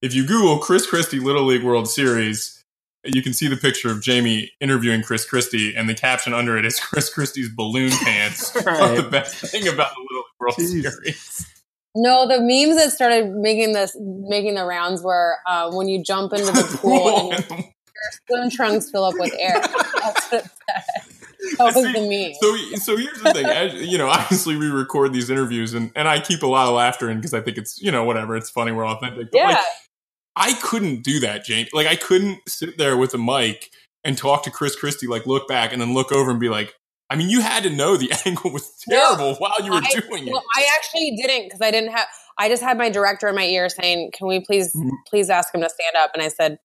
if you Google Chris Christie Little League World Series, you can see the picture of Jamie interviewing Chris Christie, and the caption under it is Chris Christie's balloon pants. Right. the best thing about the Little League World Jeez. Series. No, the memes that started making this making the rounds were uh, when you jump into the pool and your swim trunks fill up with air. That's what it said. That was See, the meme. So, so here's the thing. As, you know, obviously we record these interviews, and, and I keep a lot of laughter in because I think it's you know whatever, it's funny, we're authentic. But yeah, like, I couldn't do that, Jane. Like I couldn't sit there with a mic and talk to Chris Christie, like look back and then look over and be like, I mean, you had to know the angle was terrible while you were I- doing it. Well, I actually didn't because I didn't have. I just had my director in my ear saying, "Can we please, Mm. please ask him to stand up?" And I said,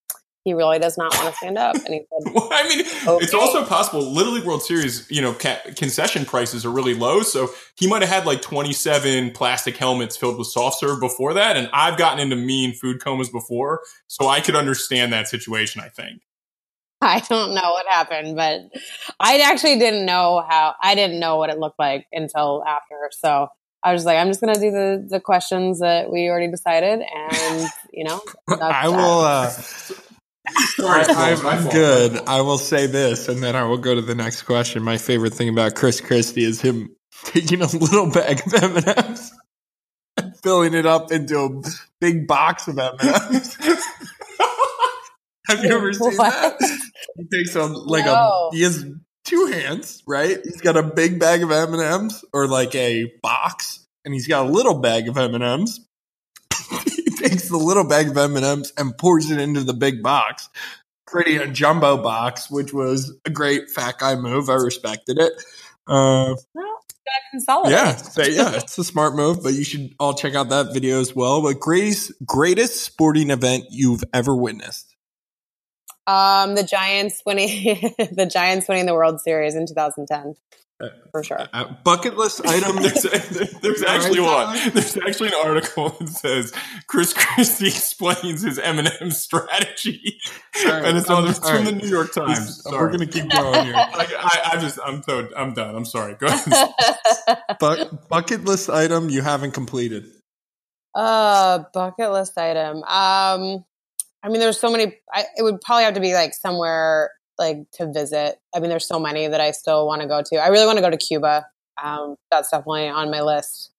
"He really does not want to stand up." And he said, Well, I mean, it's also possible. Little League World Series, you know, ca- concession prices are really low, so he might have had like twenty-seven plastic helmets filled with soft serve before that. And I've gotten into mean food comas before, so I could understand that situation. I think. "I don't know what happened, but I actually didn't know how. I didn't know what it looked like until after. So I was like, I'm just gonna do the the questions that we already decided, and you know, that's I will. Uh, Sorry, I, I'm good. I will say this, and then I will go to the next question. My favorite thing about Chris Christie is him taking a little bag of M and M's, and filling it up into a big box of M and M's. Have you ever seen What? that? He takes a like No. a he has two hands, right? He's got a big bag of M and M's or like a box, and he's got a little bag of M and M's. he takes the little bag of M and M's and pours it into the big box, creating a jumbo box, which was a great fat guy move. I respected it. Uh, yeah, so yeah, it's a smart move, but you should all check out that video as well. But greatest greatest sporting event you've ever witnessed? Um, the Giants winning the Giants winning the World Series in 2010 for sure. Uh, bucket list item. There's, there's actually one. There's actually an article that says Chris Christie explains his M&M strategy, All right, and it's on um, it's from right. the New York Times. We're gonna keep going here. I, I, I just I'm so I'm done. I'm sorry. Go ahead. Bu- bucket list item you haven't completed. uh, bucket list item. Um, I mean, there's so many. I, it would probably have to be like somewhere like to visit. I mean, there's so many that I still want to go to. I really want to go to Cuba. Um, that's definitely on my list.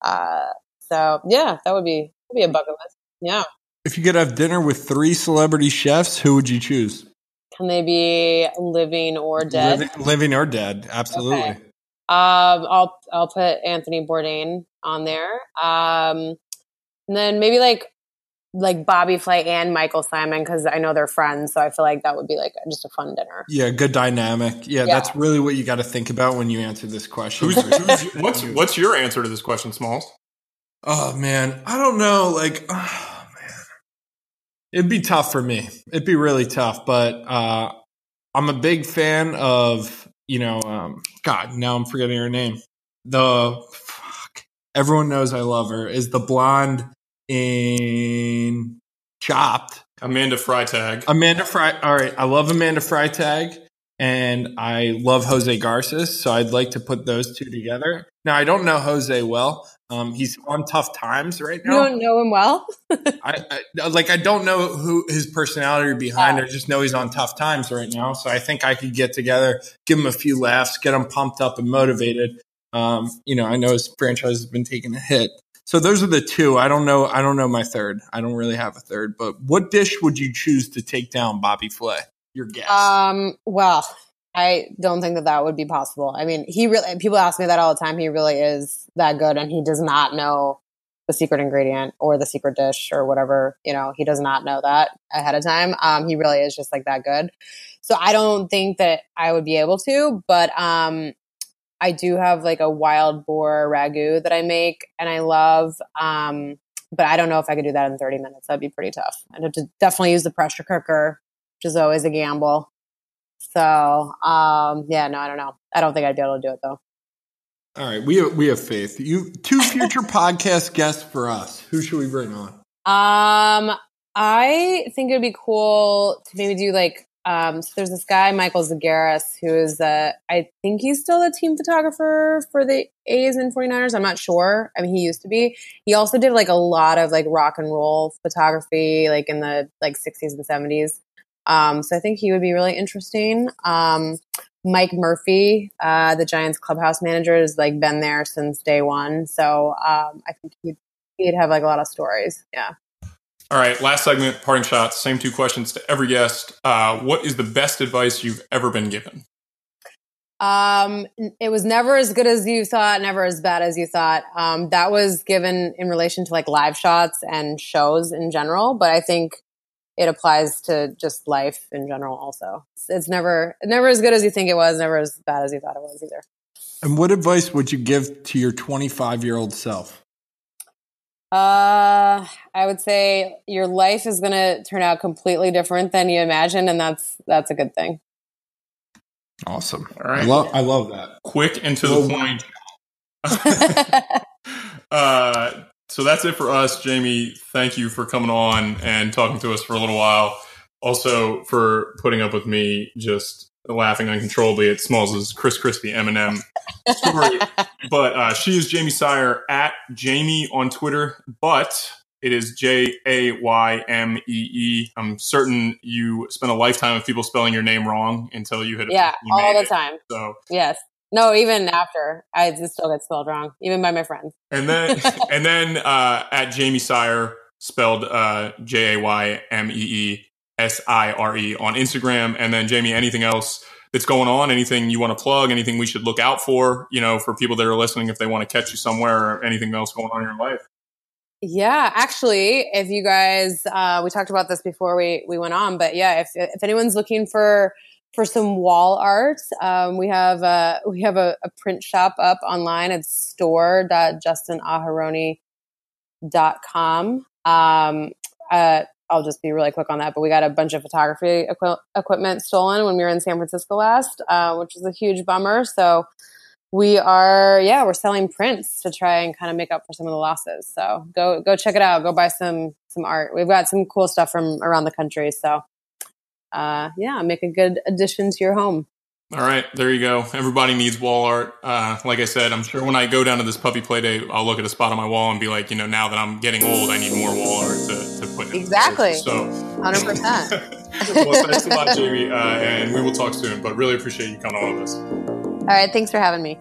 Uh, so yeah, that would be would be a bucket list. Yeah. If you could have dinner with three celebrity chefs, who would you choose? Can they be living or dead? Living, living or dead? Absolutely. Okay. Um, I'll I'll put Anthony Bourdain on there. Um, and then maybe like like Bobby Flay and Michael Symon because I know they're friends, so I feel like that would be like just a fun dinner. Yeah, good dynamic. Yeah, Yeah. that's really what you got to think about when you answer this question. Who's, who's, what's what's your answer to this question, Smalls? Oh man, I don't know. Like, oh man, it'd be tough for me. It'd be really tough. But uh, I'm a big fan of you know. Um, God, now I'm forgetting her name. The fuck, everyone knows I love her. Is the blonde in Chopped? Amanda Freitag. Amanda Fry. All right, I love Amanda Freitag, and I love Jose Garces. So I'd like to put those two together. Now I don't know Jose well. Um, he's on tough times right now. You now. don't know him well. I, I like I don't know who his personality behind. I just know he's on tough times right now. So I think I could get together, give him a few laughs, get him pumped up and motivated. Um, you know, I know his franchise has been taking a hit. So those are the two. I don't know. I don't know my third. I don't really have a third. But what dish would you choose to take down Bobby Flay? your guess? Um, well, I don't think that that would be possible. I mean, he really, people ask me that all the time. He really is that good and he does not know the secret ingredient or the secret dish or whatever, you know, he does not know that ahead of time. Um, he really is just like that good. So I don't think that I would be able to, but, um, I do have like a wild boar ragu that I make and I love. Um, but I don't know if I could do that in 30 minutes. That'd be pretty tough. I'd have to definitely use the pressure cooker, which is always a gamble. So, um, yeah, no, I don't know. I don't think I'd be able to do it though. All right, we have, we have faith. You two future podcast guests for us. Who should we bring on? Um, I think it'd be cool to maybe do like um, so there's this guy, Michael Zagaris, who is, uh, I think he's still the team photographer for the A's and 49ers. I'm not sure. I mean, he used to be. He also did like a lot of like rock and roll photography, like in the like 60s and 70s. Um, so I think he would be really interesting. Um, Mike Murphy, uh, the Giants clubhouse manager, has like been there since day one. So um, I think he'd, he'd have like a lot of stories. Yeah. All right, last segment, parting shots. Same two questions to every guest. Uh, what is the best advice you've ever been given? Um, it was never as good as you thought, never as bad as you thought. Um, that was given in relation to like live shots and shows in general, but I think it applies to just life in general also. It's, it's never never as good as you think it was, never as bad as you thought it was either. And what advice would you give to your 25 year old self? Uh, I would say your life is going to turn out completely different than you imagined, and that's that's a good thing. Awesome. All right. I love I love that. Quick and to the point. uh, so that's it for us, Jaymee. Thank you for coming on and talking to us for a little while. Also for putting up with me just laughing uncontrollably at Smalls' as Chris Crispy M&M story. but uh, she is Jaymee Sire at Jaymee on Twitter, but it is J A Y M E E. I'm certain you spent a lifetime of people spelling your name wrong until you hit it. Yeah, all the it. time. So yes. No, even after I just still get spelled wrong, even by my friends. and then and then uh, at Jaymee Sire spelled uh, J A Y M E E S I R E on Instagram. And then Jaymee, anything else that's going on? Anything you want to plug? Anything we should look out for? You know, for people that are listening, if they want to catch you somewhere, or anything else going on in your life. Yeah, actually, if you guys, uh, we talked about this before we we went on, but yeah, if if anyone's looking for for some wall art, um, we have a we have a, a, print shop up online. It's store.justinaharoni.com. Um, uh, I'll just be really quick on that, but we got a bunch of photography equi- equipment stolen when we were in San Francisco last, uh, which was a huge bummer. So we are, yeah, we're selling prints to try and kind of make up for some of the losses. So go go check it out. Go buy some some art. We've got some cool stuff from around the country. So uh, yeah, make a good addition to your home. All right, there you go. Everybody needs wall art. Uh, like I said, I'm sure when I go down to this puppy play day, I'll look at a spot on my wall and be like, you know, now that I'm getting old, I need more wall art to, to put. Exactly. So, 100%. well, thanks a lot, Jaymee, uh, and we will talk soon. But really appreciate you coming on with us. All right, thanks for having me.